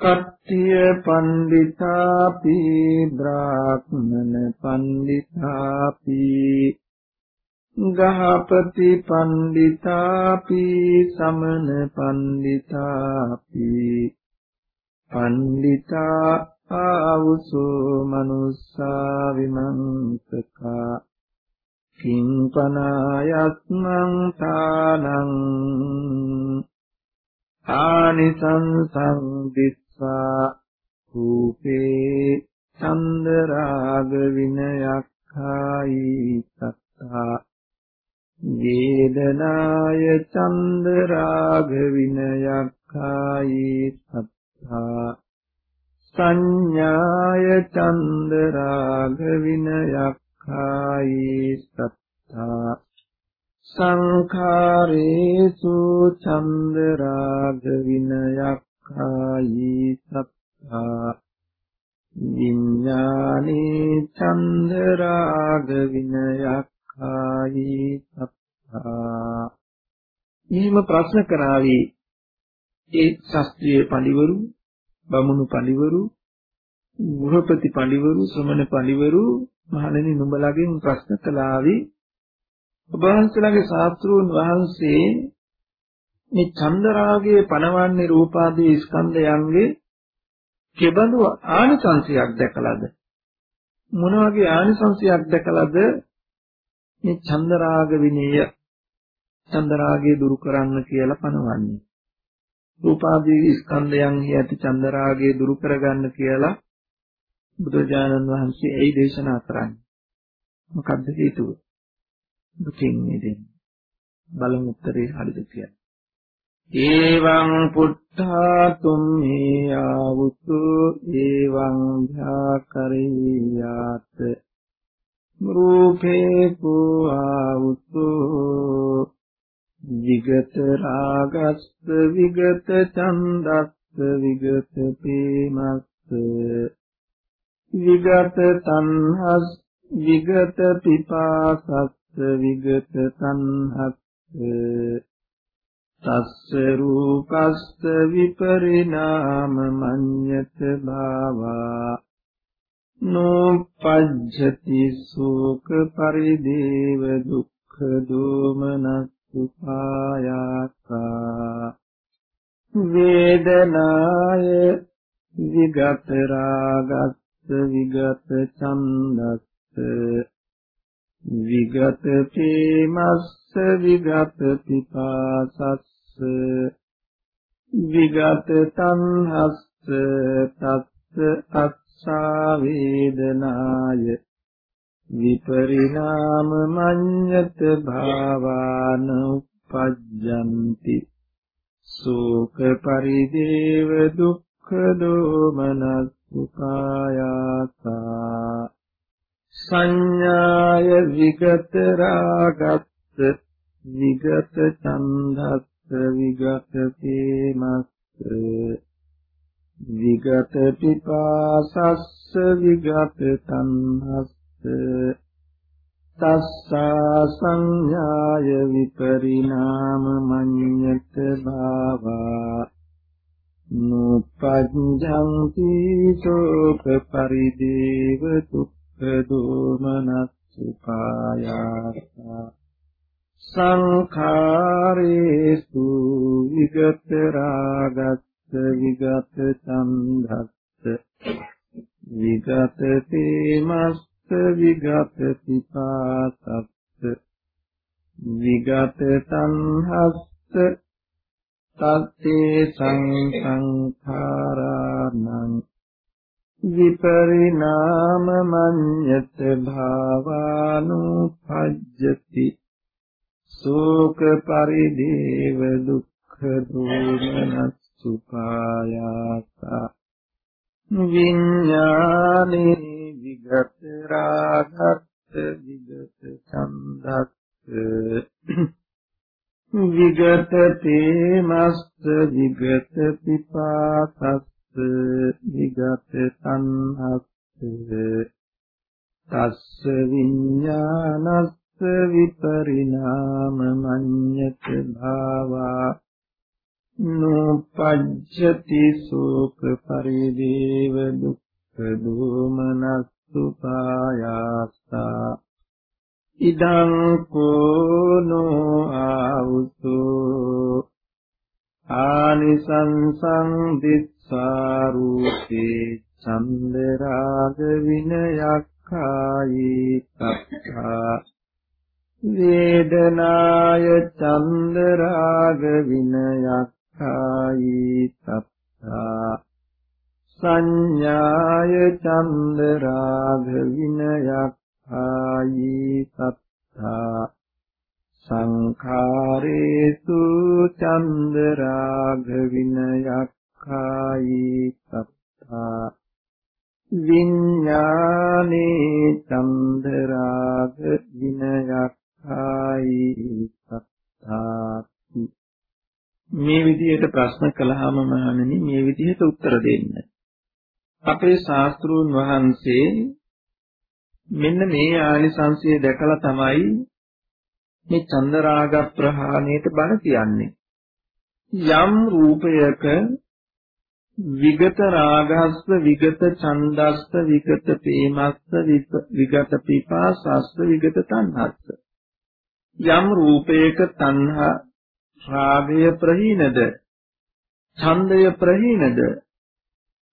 කට්ඨිය පණ්ඩිතාපි බ්‍රාහ්මන පණ්ඩිතාපි ගහපති පණ්ඩිතාපි සමන පණ්ඩිතාපි පණ්ඩිතා ආවුසෝ මනුස්සා විමන්තකා කිංපනායත්මං තානං ආනිසංසං දිස්සා රූපේ චන්දරාග විනයක්ඛායි සත්තා වේදනාය චන්දරාග විනයක්ඛායි සත්තා සංඥාය චන්දරාග විනයක්ඛායි සත්තා සංඛාරේසු චන්දරාග විනයක්ඛායි සත්තා. විඥානේ චන්දරාග විනයක්ඛායි සත්තා. ඊම ප්‍රශ්න කරાવી ඒ ශාස්ත්‍රීය පඬිවරු බමුණු පඬිවරු ගෘහපති පඬිවරු ශ්‍රමණ පඬිවරු මහණෙනි නුඹලාගෙන් ප්‍රශ්න කළාවි. ඔබ වහන්සේලාගේ ශාස්ත්‍රූන් වහන්සේ මේ චන්දරාගයේ පණවන්නේ රූපාදී ස්කන්ධයන්ගේ කෙබඳු ආනිසංශයක් දැකලාද? මොන වගේ ආනිසංශයක් දැකලාද මේ චන්දරාග විනය? චන්දරාගය දුරු කරන්න කියලා පනවන්නේ රූපාදී ස්කන්ධයන්හි ඇති චන්දරාගය දුරු කරගන්න කියලා බුදුජානන් වහන්සේ එයි දේශනා කරන්නේ. මොකද්ද හේතුව? දුකින් මිදෙන්නේ. බලමු උත්තරේ හරිද කියලා. ඒවං පුට්ඨා තුම්හි ආවුතු ඒවං භාකරියාත රූපේ පුආවුතු විගත රාගස්ස විගත ඡන්දස්ස විගත ප්‍රේමස්ස විගත තණ්හස් විගත පිපාසස්ස විගත සංහත් තස්ස රූපස්ස විපරිණාම මඤ්ඤත භාවා නොපජ්ජති සෝක පරිදේව දුක්ඛ දෝමනස්සුපායාසා වේදනාය විගත රාගස්ස විගත ඡන්දස්ස විගත තේමස්ස විගත පිපාසස්ස විගත තණ්හස්ස තස්ස අත්සා වේදනාය. විපරිණාම මඤ්ඤත භාවාන උපජ්ජಂತಿ. සෝක පරිදේව දුක්ඛ දෝමනස් උපායාසා. සංඥාය විගත රාගස්ස විගත ඡන්දස්ස විගත තේමස්ස විගත පිපාසස්ස විගත තණ්හස්ස තස්සා සංඥාය විපරිණාම මඤ්ඤත භාවා නුපජ්ජන්ති සෝක පරිදේව දුක් දෝමනස්සුපායාසා සංඛාරේසු විගත රාගස්ස විගත චන්දස්ස විගත තේමස්ස විගත පිපාසස්ස විගත සංහස්ස තත්තේ සංසංඛාරාණං විපරිණාම මඤ්ඤත භාවානුපජ්ජති. සෝක පරිදේව දුක්ඛ දෝමනස්සුපායාසා විඤ්ඤානේ විගත රාගත් විගත සම්දත් විගත තේමස්ස විගත පිපාසස් විගත සංහස්ස තස්ස විඥානස්ස විපරිණාම මඤ්ඤත භාවා නෝපජ්ජති සෝක පරිදේව දුක්ඛ දෝමනස්සු පායාස්සා ඉදං කෝනෝ ආවුසෝ ආනිසංසං දිස්සාරූපේ චන්දරාග විනයක්ඛායි තත්තා වේදනාය චන්දරාග විනයක්ඛායි තත්තා සංඥාය චන්දරාග විනයක්ඛායි තත්තා සංඛාරේසු චන්දරාග විනයක්ඛායි තත්තා විඥානේ චන්දරාග විනයක්ඛායි තත්තාති මේ විදිහට ප්‍රශ්න කළාම මහණෙනි මේ විදිහට උත්තර දෙන්න අපේ ශාස්ත්‍රූන් වහන්සේ මෙන්න මේ ආනිසංසය දැකලා තමයි මේ චන්දරාග ප්‍රහාණයට බණ කියන්නේ. යම් රූපයක විගත රාගස්ස විගත ඡන්දස්ස විගත ප්‍රේමස්ස විගත පිපාසස්ස විගත තණ්හස්ස. යම් රූපයක තණ්හා රාගය ප්‍රහීනද ඡන්දය ප්‍රහීනද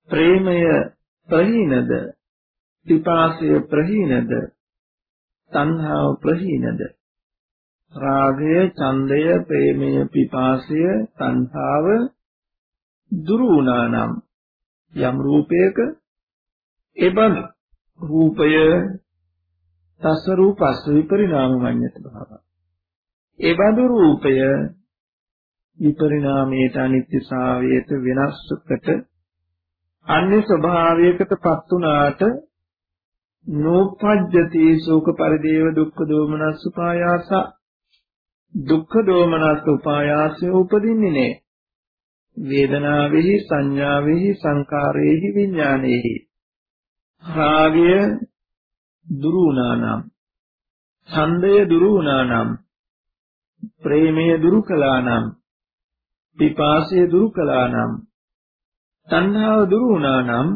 ප්‍රේමය ප්‍රහීනද පිපාසය ප්‍රහීනද තණ්හාව ප්‍රහීනද රාගය, ඡන්දය, ප්‍රේමය, පිපාසය, තණ්හාව දුරු වුණා නම් යම් රූපයක එබඳ රූපය තස රූපස් විපරිණාම වඤ්ඤත භාව. එබඳ රූපය විපරිණාමයට අනිත්‍යසාවයට වෙනස්කට අන්‍ය ස්වභාවයකටපත් උනාට නෝපජ්ජති සෝක පරිදේව දුක්ඛ දෝමනස් උපායාස දුක්ඛ දෝමනස් උපායාසය උපදින්නේ නැහැ. වේදනාවෙහි සංඥාවෙහි සංකාරයේහි විඥානයේහි රාගය දුරු වුණා නම් ඡන්දය දුරු වුණා නම් ප්‍රේමය දුරු කළා නම් පිපාසය දුරු කළා නම් තණ්හාව දුරු වුණා නම්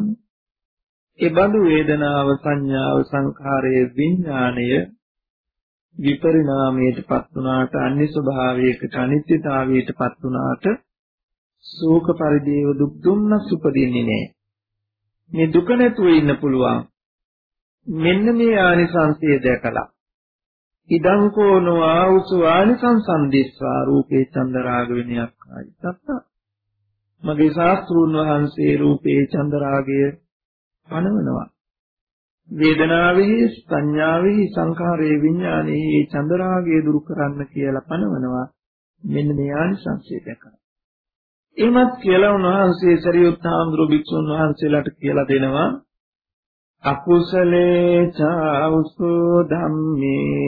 ඒ බඳු වේදනාව සංඥාව සංඛාරයේ විඥාණය විපරිණාමයටපත් වුණාට අන්‍ය ස්වභාවයකට අනිත්‍යතාවයටපත් වුණාට ශෝක පරිදේව දුක් දුන්නස් උපදින්නේ නැහැ. මේ දුක නැතුව ඉන්න පුළුවන්. මෙන්න මේ ආනිසංසය දැකලා. ඉදං කෝනෝ ආවුසු ආනිසංසන්දිස්වා රූපේ චන්දරාග විනයක් ආයි. තත්ත මගේ ශාස්ත්‍රුන් වහන්සේ රූපේ චන්දරාගය පනවනවා. වේදනාවෙහි සංඥාවෙහි සංඛාරයේ විඥානයේ මේ චන්දරාගය දුරු කරන්න කියලා පනවනවා. මෙන්න මේ ආනිසංසය දැකලා. එහෙමත් කියලා උන්වහන්සේ සරියුත් හාමුදුරු භික්ෂුන් වහන්සේලාට කියලා දෙනවා. අකුසලේ චාඋසෝ ධම්මේ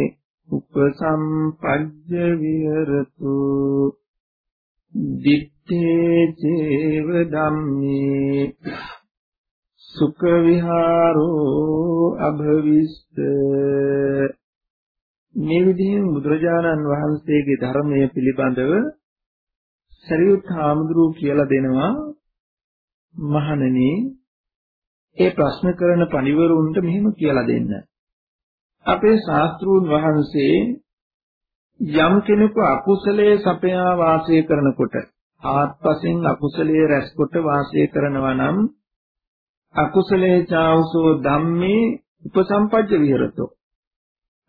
උපසම්පජ්ජ විහෙරතු දිත්තේ චේව ධම්මේ සුඛ විහාරෝ අභවිස්ස. මේ විදිහෙන් බුදුරජාණන් වහන්සේගේ ධර්මයේ පිළිබඳව සරියුත් හාමුදුරුවෝ කියලා දෙනවා මහණෙනි ඒ ප්‍රශ්න කරන පණිවරුන්ට මෙහෙම කියලා දෙන්න. අපේ ශාස්ත්‍රූන් වහන්සේ යම් කෙනෙකු අකුසලයේ සපයා වාසය කරනකොට ආත්පසින් අකුසලයේ රැස්කොට වාසය කරනවා නම් අකුසලේ චාවසෝ ධම්මේ උපසම්පජ්ජ විහෙරතෝ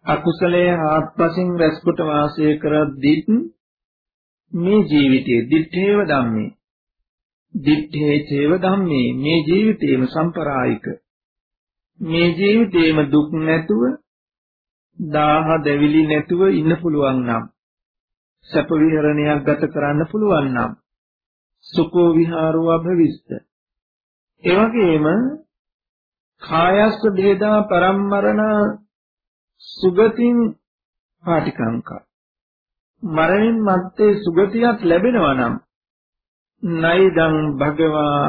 අකුසලයේ ආත්පසින් රැස්කොට වාසය කරද්දිත් මේ ජීවිතයේ දිත්තේව ධම්මේ. දිත්තේ චේව ධම්මේ. මේ ජීවිතේම සම්පරායික. මේ ජීවිතේම දුක් නැතුව දාහ දෙවිලි නැතුව ඉන්න පුළුවන් නම් සැප විහරණයක් ගත කරන්න පුළුවන් නම් සුකෝ විහාරෝ අභවිස්ත ඒ වගේම කායස්ස බේදා පරම්මරණ සුගතින් පාටිකංකා. මරණින් මත්තේ සුගතියක් ලැබෙනවා නම් නයිදං භගවා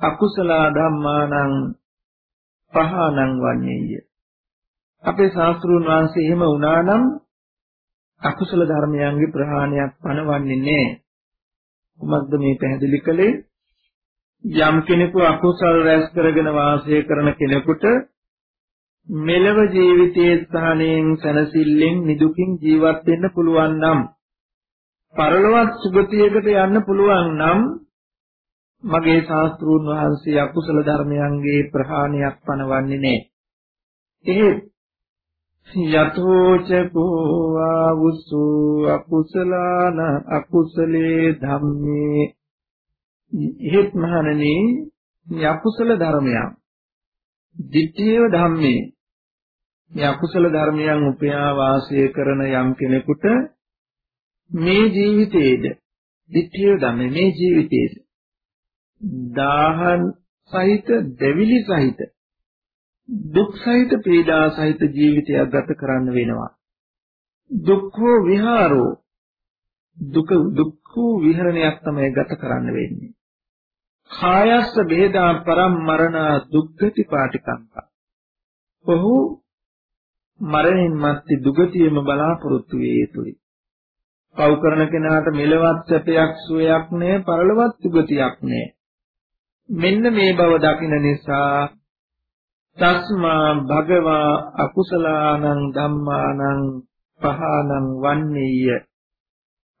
අකුසල ධම්මානං පහනං වන්නේය අපේ ශාස්ත්‍රූන් වහන්සේ එහෙම වුණා නම් අකුසල ධර්මයන්ගේ ප්‍රහාණයක් පනවන්නේ නැහැ කුමක්ද මේ පැහැදිලි කළේ? යම් කෙනෙකු අකුසල් රැස් කරගෙන වාසය කරන කෙනෙකුට මෙලව ජීවිතයේ ස්ථානයෙන් සැනසෙල්ලෙන් නිදුකින් ජීවත් වෙන්න පුළුවන් නම් පරලොවත් සුගතියකට යන්න පුළුවන් නම් මගේ ශාස්ත්‍රූන් වහන්සේ අකුසල ධර්මයන්ගේ ප්‍රහාණයක් පනවන්නේ නැහැ. එහෙත් යතෝච කෝ ආවුසු අකුසලාන අකුසලේ ධම්මේ එහෙත් මහණෙනි යකුසල ධර්මයන් ditthියව ධම්මේ. මේ අකුසල ධර්මයන් උපයා වාසය කරන යම් කෙනෙකුට මේ ජීවිතයේද ditthියව ධම්මේ මේ ජීවිතයේද දාහන් සහිත දෙවිලි සහිත දුක් සහිත පීඩා සහිත ජීවිතයක් ගත කරන්න වෙනවා. දුක්ඛෝ විහාරෝ දුක දුක්ඛ විහරණයක් තමයි ගත කරන්න වෙන්නේ. කායස්ස බෙහෙදා පරම් මරණ දුක්ගති පාටිකංකා ඔහු මරණින් මත්තේ දුගතියම බලාපොරොත්තු වේ යුතුයි. පව් කරන කෙනාට මෙලවත් සැපයක් සුවයක් නැහැ පරලොවත් දුගතියක් නැහැ මෙන්න මේ බව දකින නිසා තස්මා භගවා අකුසලානං ධම්මානං පහනං වන්නේය.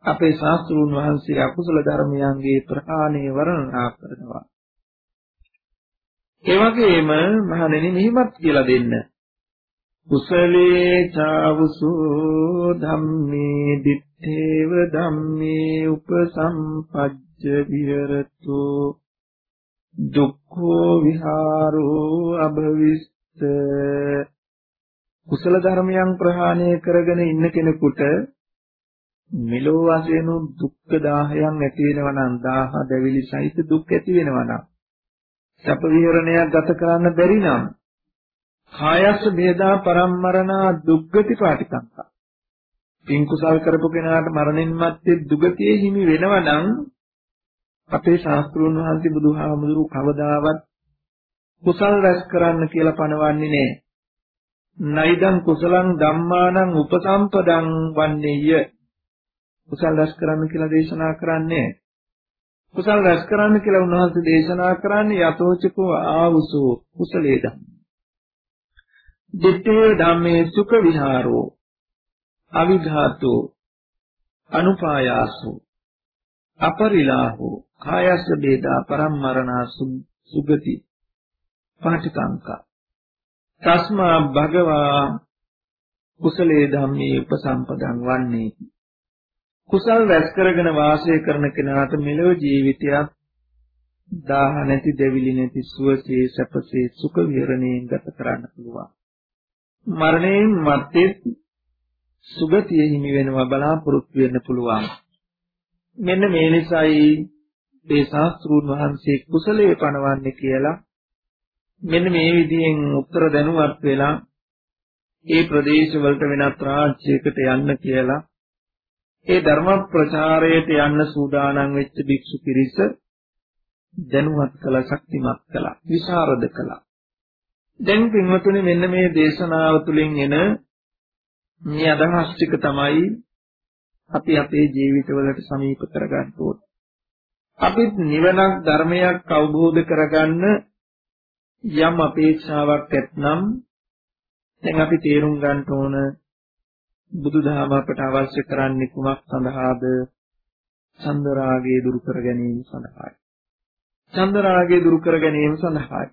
අපේ ශාස්ත්‍රූන් වහන්සේ අකුසල ධර්මයන්ගේ ප්‍රහාණය වර්ණනා කරනවා. ඒ වගේම මහණෙනි මෙහිමත් කියලා දෙන්න. කුසලේ චාවුසු ධම්මේ දිත්තේව ධම්මේ උපසම්පජ්ජ විහෙරතු. දුක්ඛෝ විහාරෝ අභවිස්ත කුසල ධර්මයන් ප්‍රහාණය කරගෙන ඉන්න කෙනෙකුට මෙලෝ වශයෙන් දුක්ඛ දාහයන් ඇති වෙනවා නම් දාහ දැවිලි සහිත දුක් ඇති වෙනවා නම් සැප විහරණයක් ගත කරන්න බැරි නම් කායස්ස ભેදා පරම්මරණා දුක්ගති පාටිකංකා පින් කුසල් කරපු කෙනාට මරණින් මත්තේ දුගතිය හිමි වෙනවා නම් අපේ ශාස්ත්‍රෝන් වහන්සේ බුදුහාමුදුරු කවදාවත් කුසල් රැස් කරන්න කියලා පනවන්නේ නැහැ. නයිදං කුසලං ධම්මානං උපසම්පදං වන්නේය. කුසල් රැස් කරන්න කියලා දේශනා කරන්නේ කුසල් රැස් කරන්න කියලා උන්වහන්සේ දේශනා කරන්නේ යතෝචකෝ ආවුසෝ කුසලේ ධම්ම. දිත්තේ ධම්මේ සුඛ විහාරෝ අවිඝාතෝ අනුපායාසෝ අපරිලාහෝ කායස්ස බේදා පරම්මරණා සුගති පාටිකාංකා. තස්මා භගවා කුසලේ ධම්මේ උපසම්පදං වන්නේ කුසල් රැස් කරගෙන වාසය කරන කෙනාට මෙලොව ජීවිතයක් දාහ නැති දෙවිලි නැති සුවසේ සැපසේ සුඛ විහරණයෙන් ගත කරන්න පුළුවන්. මරණයෙන් මත්තේ සුගතිය හිමි වෙනවා බලාපොරොත්තු වෙන්න පුළුවන්. මෙන්න මේ නිසායි මේ ශාස්ත්‍රූන් වහන්සේ කුසලයේ පණවන්නේ කියලා මෙන්න මේ විදිහෙන් උත්තර දැනුවත් වෙලා ඒ ප්‍රදේශ වලට වෙනත් රාජ්‍යයකට යන්න කියලා ඒ ධර්ම ප්‍රචාරයට යන්න සූදානම් වෙච්ච භික්ෂු පිරිස දැනුවත් කළ ශක්තිමත් කළා විශාරද කළා. දැන් පින්වතුනි මෙන්න මේ දේශනාව තුළින් එන මේ අදහස් ටික තමයි අපි අපේ ජීවිතවලට සමීප කරගන්න ඕනේ. අපිත් නිවනක් ධර්මයක් අවබෝධ කරගන්න යම් අපේක්ෂාවක් ඇත්නම් දැන් අපි තේරුම් ගන්න ඕන බුදුදහම අපට අවශ්‍ය කරන්නේ කුමක් සඳහාද? චන්දරාගය දුරු කර ගැනීම සඳහායි. චන්දරාගය දුරු කර ගැනීම සඳහායි.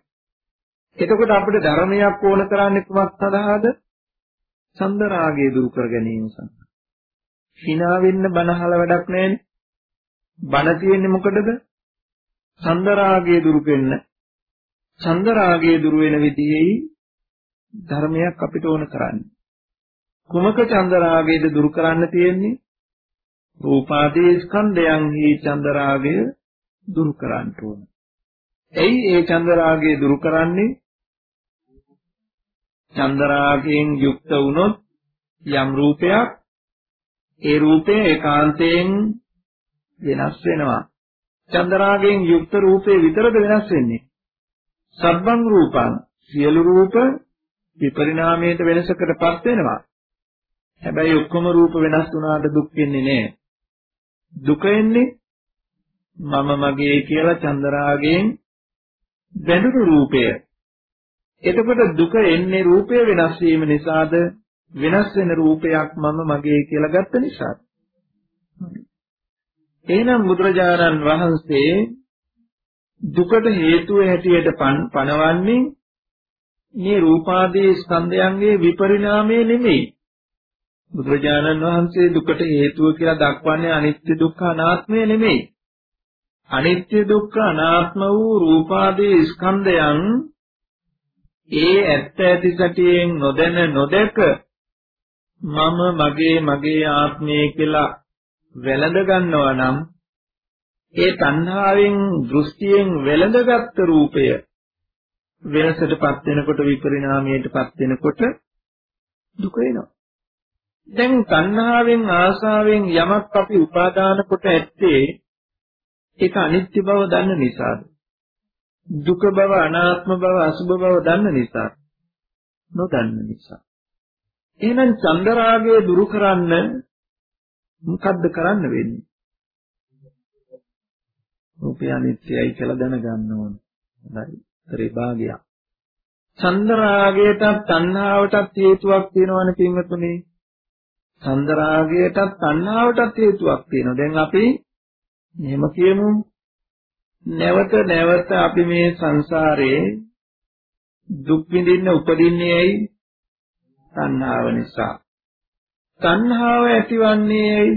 එතකොට අපිට ධර්මයක් ඕන කරන්නේ කුමක් සඳහාද? චන්දරාගය දුරු කර ගැනීම සඳහා. hina වෙන්න බනහල වැඩක් නැහැනේ. බන තියෙන්නේ මොකටද? චන්දරාගය දුරු වෙන්න. චන්දරාගය දුරු වෙන විදිහේ ධර්මයක් අපිට ඕන කරන්නේ. කුමක චන්දරාගයද දුරු කරන්න තියෙන්නේ? රූපාදී ස්කන්ධයන්හි චන්දරාගය දුරු කරන්න ඕන. එයි ඒ චන්දරාගය දුරු කරන්නේ චන්දරාගයෙන් යුක්ත වුණොත් යම් රූපයක් ඒ රූපය ඒකාන්තයෙන් වෙනස් වෙනවා. චන්දරාගයෙන් යුක්ත රූපේ විතරද වෙනස් වෙන්නේ? සබ්බං රූපං සියලු රූප විපරිණාමයට වෙනසකටපත් වෙනවා. හැබැයි ඔක්කොම රූප වෙනස් වුණාට දුක් වෙන්නේ නැහැ. දුක එන්නේ මම මගේ කියලා චන්දරාගයෙන් බැඳුණු රූපය. එතකොට දුක එන්නේ රූපය වෙනස් වීම නිසාද වෙනස් වෙන රූපයක් මම මගේ කියලා ගත්ත නිසාද? එහෙනම් බුදුරජාණන් වහන්සේ දුකට හේතුව හැටියට පනවන්නේ මේ රූපාදී ස්කන්ධයන්ගේ විපරිණාමය නෙමෙයි. බුදුරජාණන් වහන්සේ දුකට හේතුව කියලා දක්වන්නේ අනිත්‍ය දුක්ඛ අනාත්මය නෙමෙයි. අනිත්‍ය දුක්ඛ අනාත්ම වූ රූපාදී ස්කන්ධයන් ඒ ඇත්ත ඇති සැටියෙන් නොදැන නොදැක මම මගේ මගේ ආත්මය කියලා වැළඳ ගන්නවා නම් ඒ තණ්හාවෙන් දෘෂ්ටියෙන් වැළඳගත් රූපය වෙනසටපත් වෙනකොට විපරිණාමයටපත් වෙනකොට දුක එනවා. දැන් තණ්හාවෙන් ආසාවෙන් යමක් අපි උපාදාන කොට ඇත්තේ ඒක අනිත්‍ය බව දන්න නිසාද? දුක බව අනාත්ම බව අසුභ බව දන්න නිසා නොදන්න නිසා. එහෙනම් චන්දරාගය දුරු කරන්න මොකද්ද කරන්න වෙන්නේ? රූපය අනිත්‍යයි කියලා දැනගන්න ඕන. හරි. ඊතරේ භාගයක්. චන්දරාගයටත් තණ්හාවටත් හේතුවක් තියෙනවනේ පින්වතුනි. චන්දරාගයටත් තණ්හාවටත් හේතුවක් තියෙනවා දැන් අපි මෙහෙම කියමු නැවත නැවත අපි මේ සංසාරේ දුක් විඳින්න උපදින්නේ ඇයි? තණ්හාව නිසා. තණ්හාව ඇතිවන්නේ ඇයි?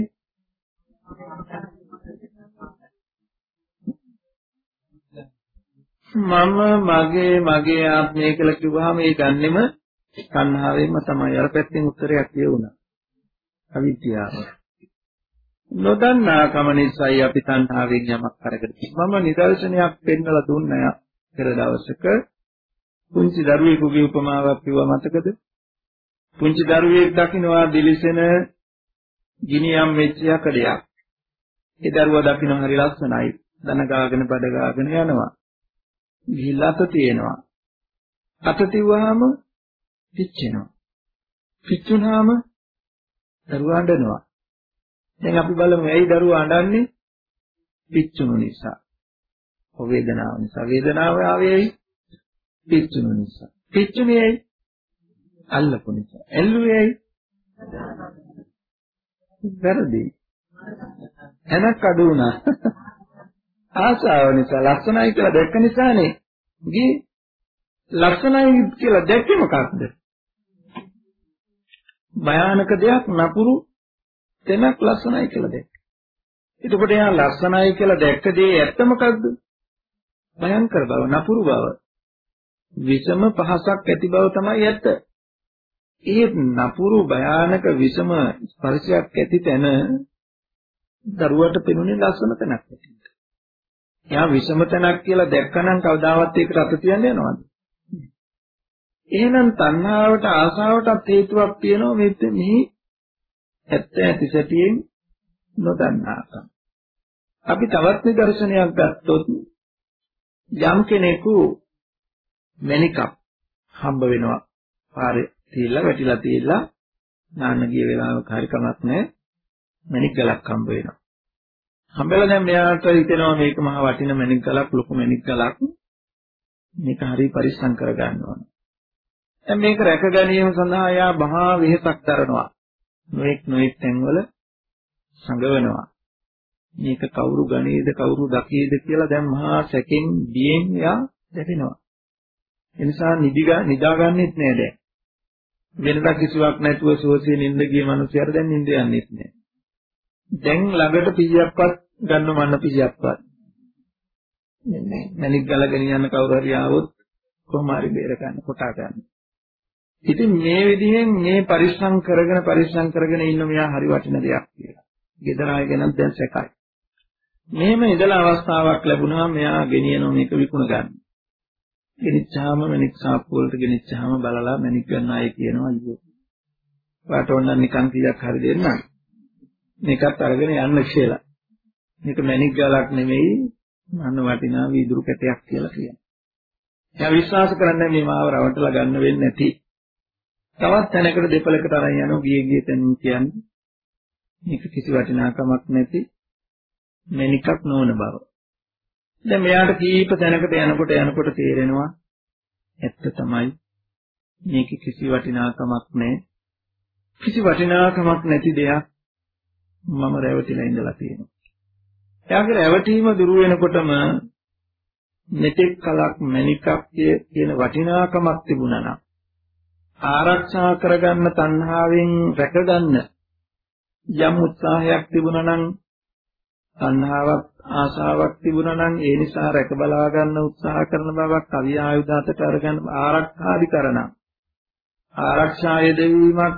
මම මගේ මගේ ආත්මය කියලා කිව්වහම ඒ ගන්නෙම තණ්හාවෙන්ම තමයි. අර පැත්තෙන් උත්තරයක් කියුණා. අවිද්‍යාව. නොදන්නාකම නිසායි අපි තණ්හාවෙන් යමක් අරගෙන මම නිදර්ශනයක් පෙන්නලා දුන්නා පෙර දවසක පුංචි දරුවෙකුගේ උපමාවක් කිව්වා මතකද? පුංචි දරුවෙක් දකින්නවා දිලිසෙන ගිනියම් වෙච්ච යකඩයක්. ඒ දරුවා දකින්න හරි ලස්සනයි. දන ගාගෙන බඩ ගාගෙන යනවා. ගිහිල්ලා අත තියෙනවා. අත තියුවාම පිච්චෙනවා. පිච්චුනාම දරුවා අඬනවා දැන් අපි බලමු ඇයි දරුවා අඬන්නේ? පිච්චුණු නිසා. ඔය වේදනාව නිසා. වේදනාව ආවේ ඇයි? පිච්චුණු නිසා. පිච්චුනේ ඇයි? අල්ලපු නිසා. ඇල්ලුවේ ඇයි? වැරදි. එනක් අඩු වුණා. ආසාව නිසා ලක්ෂණයි කියලා දැක්ක නිසානේ. ගියේ ලක්ෂණයි කියලා දැක්කේ මොකක්ද? භයානක දෙයක් නපුරු තැනක් ලස්සනයි කියලා දැක්ක. එතකොට එයා ලස්සනයි කියලා දැක්ක දේ ඇත්ත මොකක්ද? භයංකර බව, නපුරු බව. විෂම පහසක් ඇති බව තමයි ඇත්ත. ඒ නපුරු භයානක විෂම ස්පර්ශයක් ඇති තැන දරුවට පෙනුනේ ලස්සන තැනක් ඇටියට. එයා විෂම තැනක් කියලා දැක්කනම් කවදාවත් ඒකට අත තියන්න යනවද? එහෙනම් තණ්හාවට ආසාවටත් හේතුවක් තියෙනවා මේ ඇත්ත ඇති සැටියෙන් නොදන්නාකම. අපි තවත් නිදර්ශනයක් ගත්තොත් යම් කෙනෙකු මණිකක් හම්බ වෙනවා පාරේ තියලා වැටිලා තියලා නාන්න ගිය වෙලාවක හරි කමක් නැහැ මණික් ගලක් හම්බ වෙනවා. හම්බෙලා දැන් මෙයාට හිතෙනවා මේක මහ වටින මණික් ගලක් ලොකු මණික් ගලක් මේක හරි පරිස්සම් කර ගන්න ඕන. දැන් මේක රැක ගැනීම සඳහා යා මහා වෙහෙසක් දරනවා. නොඑක් නොඑක් තැන්වල සංගවනවා. මේක කවුරු ගණේද කවුරු දකේද කියලා දැන් මහා සැකෙන් බියෙන් යා දැපෙනවා. ඒ නිසා නිදිගා නිදාගන්නෙත් නෑ දැන්. වෙනදා කිසිවක් නැතුව සුවසේ නිින්ද ගිය මිනිසයාට දැන් නිින්ද යන්නේත් නෑ. දැන් ළඟට පිහියක්වත් ගන්න මන්න පිහියක්වත්. නේ මැනික් ගලගෙන යන කවුරු හරි ආවොත් කොහොම හරි බේර ගන්න කොටා ගන්න. ඉතින් මේ විදිහෙන් මේ පරිස්සම් කරගෙන පරිස්සම් කරගෙන ඉන්න මෙයා හරි වටින දෙයක් කියලා. ගෙදර අය ගැනත් දැන් සැකයි. මෙහෙම ඉඳලා අවස්ථාවක් ලැබුණා මෙයා ගෙනියනවා මේක විකුණ ගන්න. ගෙනිච්චාම මණික් සාප්පු වලට ගෙනිච්චාම බලලා මණික් ගන්න අය කියනවා අයියෝ. වාට ඕන නිකන් කීයක් හරි දෙන්න. මේකත් අරගෙන යන්න කියලා. මේක මණික් ගලක් නෙමෙයි මන්න වටිනා වීදුරු කැටයක් කියලා කියනවා. එයා විශ්වාස කරන්නේ මේ මාව රවටලා ගන්න වෙන්නේ නැති තවත් තැනකට දෙපළකට අරන් යනවා ගියේ ගියේ තැන කියන්නේ මේක කිසි වටිනාකමක් නැති මෙනිකක් නොවන බව. දැන් මෙයාට කීප තැනකට යනකොට යනකොට තේරෙනවා ඇත්ත තමයි මේක කිසි වටිනාකමක් නැහැ. කිසි වටිනාකමක් නැති දෙයක් මම රැවටිලා ඉඳලා තියෙනවා. එයාගේ රැවටීම දුරු වෙනකොටම මෙතෙක් කලක් මණිකක් කියන වටිනාකමක් තිබුණා නම් ආරක්ෂා කරගන්න තණ්හාවෙන් රැකගන්න යම් උත්සාහයක් තිබුණා නම් තණ්හාවක් ආශාවක් තිබුණා නම් ඒ නිසා රැක බලා ගන්න උත්සාහ කරන බවක් කවි ආයුධ අතට අරගෙන ආරක්ෂාදි කරන ආරක්ෂා යෙදවීමක්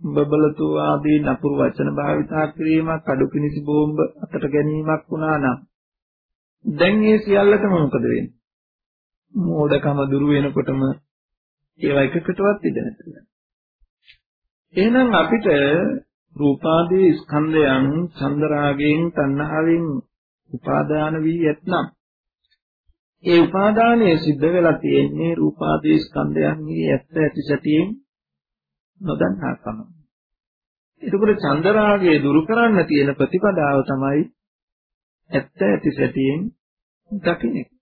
බබලතු ආදී නපුරු වචන භාවිතා කිරීමක් අඩු කිනිසි බෝම්බ අතට ගැනීමක් වුණා නම් දැන් මේ සියල්ලටම මොකද වෙන්නේ? මෝඩකම දුරු වෙනකොටම ඒවා එකකටවත් ඉඳ නැතුව. එහෙනම් අපිට රූපාදී ස්කන්ධයන් චන්දරාගයෙන් තණ්හාවෙන් උපාදාන වී ඇතනම් ඒ උපාදානය සිද්ධ වෙලා තියෙන්නේ රූපාදී ස්කන්ධයන්ගේ ඇත්ත ඇති සැටියෙන් නොදන්නාකම. එතකොට චන්දරාගය දුරු කරන්න තියෙන ප්‍රතිපදාව තමයි ඇත්ත ඇති සැටියෙන් දකින්න.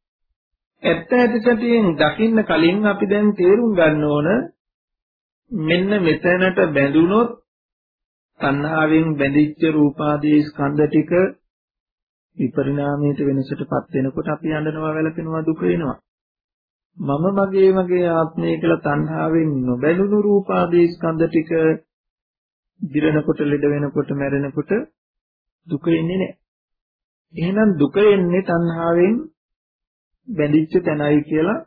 ඇත්ත ඇති සැටියෙන් දකින්න කලින් අපි දැන් තේරුම් ගන්න ඕන මෙන්න මෙතැනට බැඳුනොත් තණ්හාවෙන් බැඳිච්ච රූපාදී ස්කන්ධ ටික විපරිණාමයට වෙනසටපත් වෙනකොට අපි යඬනවා වැළපෙනවා දුක වෙනවා. මම මගේ මගේ ආත්මය කියලා තණ්හාවෙන් නොබැලුණු රූපාදී ස්කන්ධ ටික දිරනකොට ලෙඩ වෙනකොට මැරෙනකොට දුක එන්නේ නැහැ. එහෙනම් දුක එන්නේ තණ්හාවෙන් බැඳිච්ච තැනයි කියලා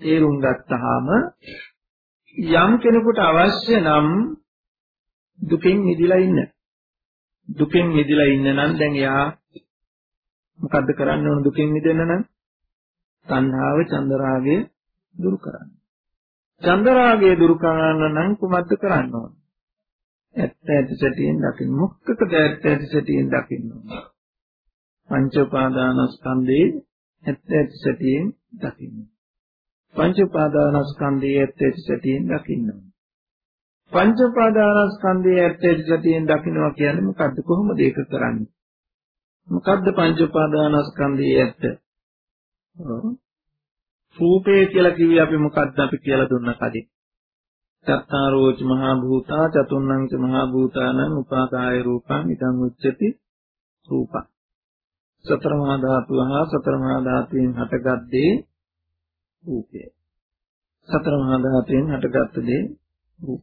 තේරුම් ගත්තාම යම් කෙනෙකුට අවශ්‍ය නම් දුකෙන් මිදලා ඉන්න. දුකෙන් මිදලා ඉන්න නම් දැන් යා මොකද්ද කරන්න ඕන දුකෙන් මිදෙන්න නම්? තණ්හාව චන්දරාගය දුරු කරන්න. චන්දරාගය දුරු කරන්න නම් කුමක්ද කරන්න ඕන? ඇත්ත ඇති සැටියෙන් දකින්න. මොකකද ඇත්ත ඇති සැටියෙන් දකින්න ඕන? පංච උපාදානස්කන්ධේ ඇත්ත ඇති සැටියෙන් දකින්න. පංච උපාදානස්කන්ධයේ ඇත්ත ඇති සැටියෙන් දකින්න ඕන. පංච උපාදානස්කන්ධයේ ඇත්ත ඇති සැටියෙන් දකින්නවා කියන්නේ මොකද්ද? කොහොමද ඒක කරන්නේ? මොකද්ද පංච උපාදානස්කන්ධයේ ඇත්ත? රූපය කියලා කිව්වේ අපි මොකද්ද අපි කියලා දුන්න කලින්. චත්තාරෝච මහා භූතා චතුර්ණංච මහා භූතානං උපාදාය රූපං ඉදං උච්චති රූපං. සතර මහා ධාතු හා සතර මහා ධාතුයෙන් හටගත් දේ රූපය. සතර මහා ධාතුයෙන් හටගත් දේ රූප.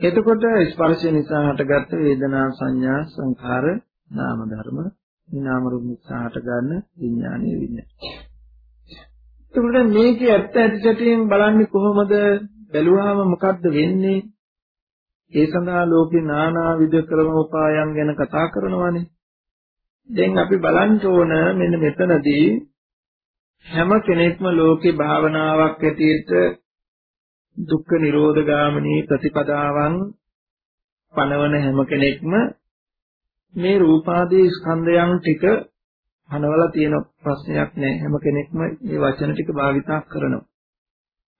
එතකොට ස්පර්ශය නිසා හටගත් වේදනා සංඥා සංඛාර නාම ධර්ම නාම රූප නිසාට ගන්න විඥානීය විඥාන. එතකොට මේකේ ඇත්ත ඇති සැටියෙන් බලන්නේ කොහොමද? බැලුවාම මොකද්ද වෙන්නේ? ඒ සඳහා ලෝකේ নানা විද ක්‍රමෝපායන් ගැන කතා කරනවානේ. දැන් අපි බලන්න ඕන මෙන්න මෙතනදී හැම කෙනෙක්ම ලෝකේ භාවනාවක් ඇටියට දුක්ඛ නිරෝධ ගාමිනී ප්‍රතිපදාවන් පනවන හැම කෙනෙක්ම මේ රූපාදී ස්කන්ධයන් ටික හනවලා තියෙන ප්‍රශ්නයක් නෑ හැම කෙනෙක්ම මේ වචන ටික භාවිතා කරනවා.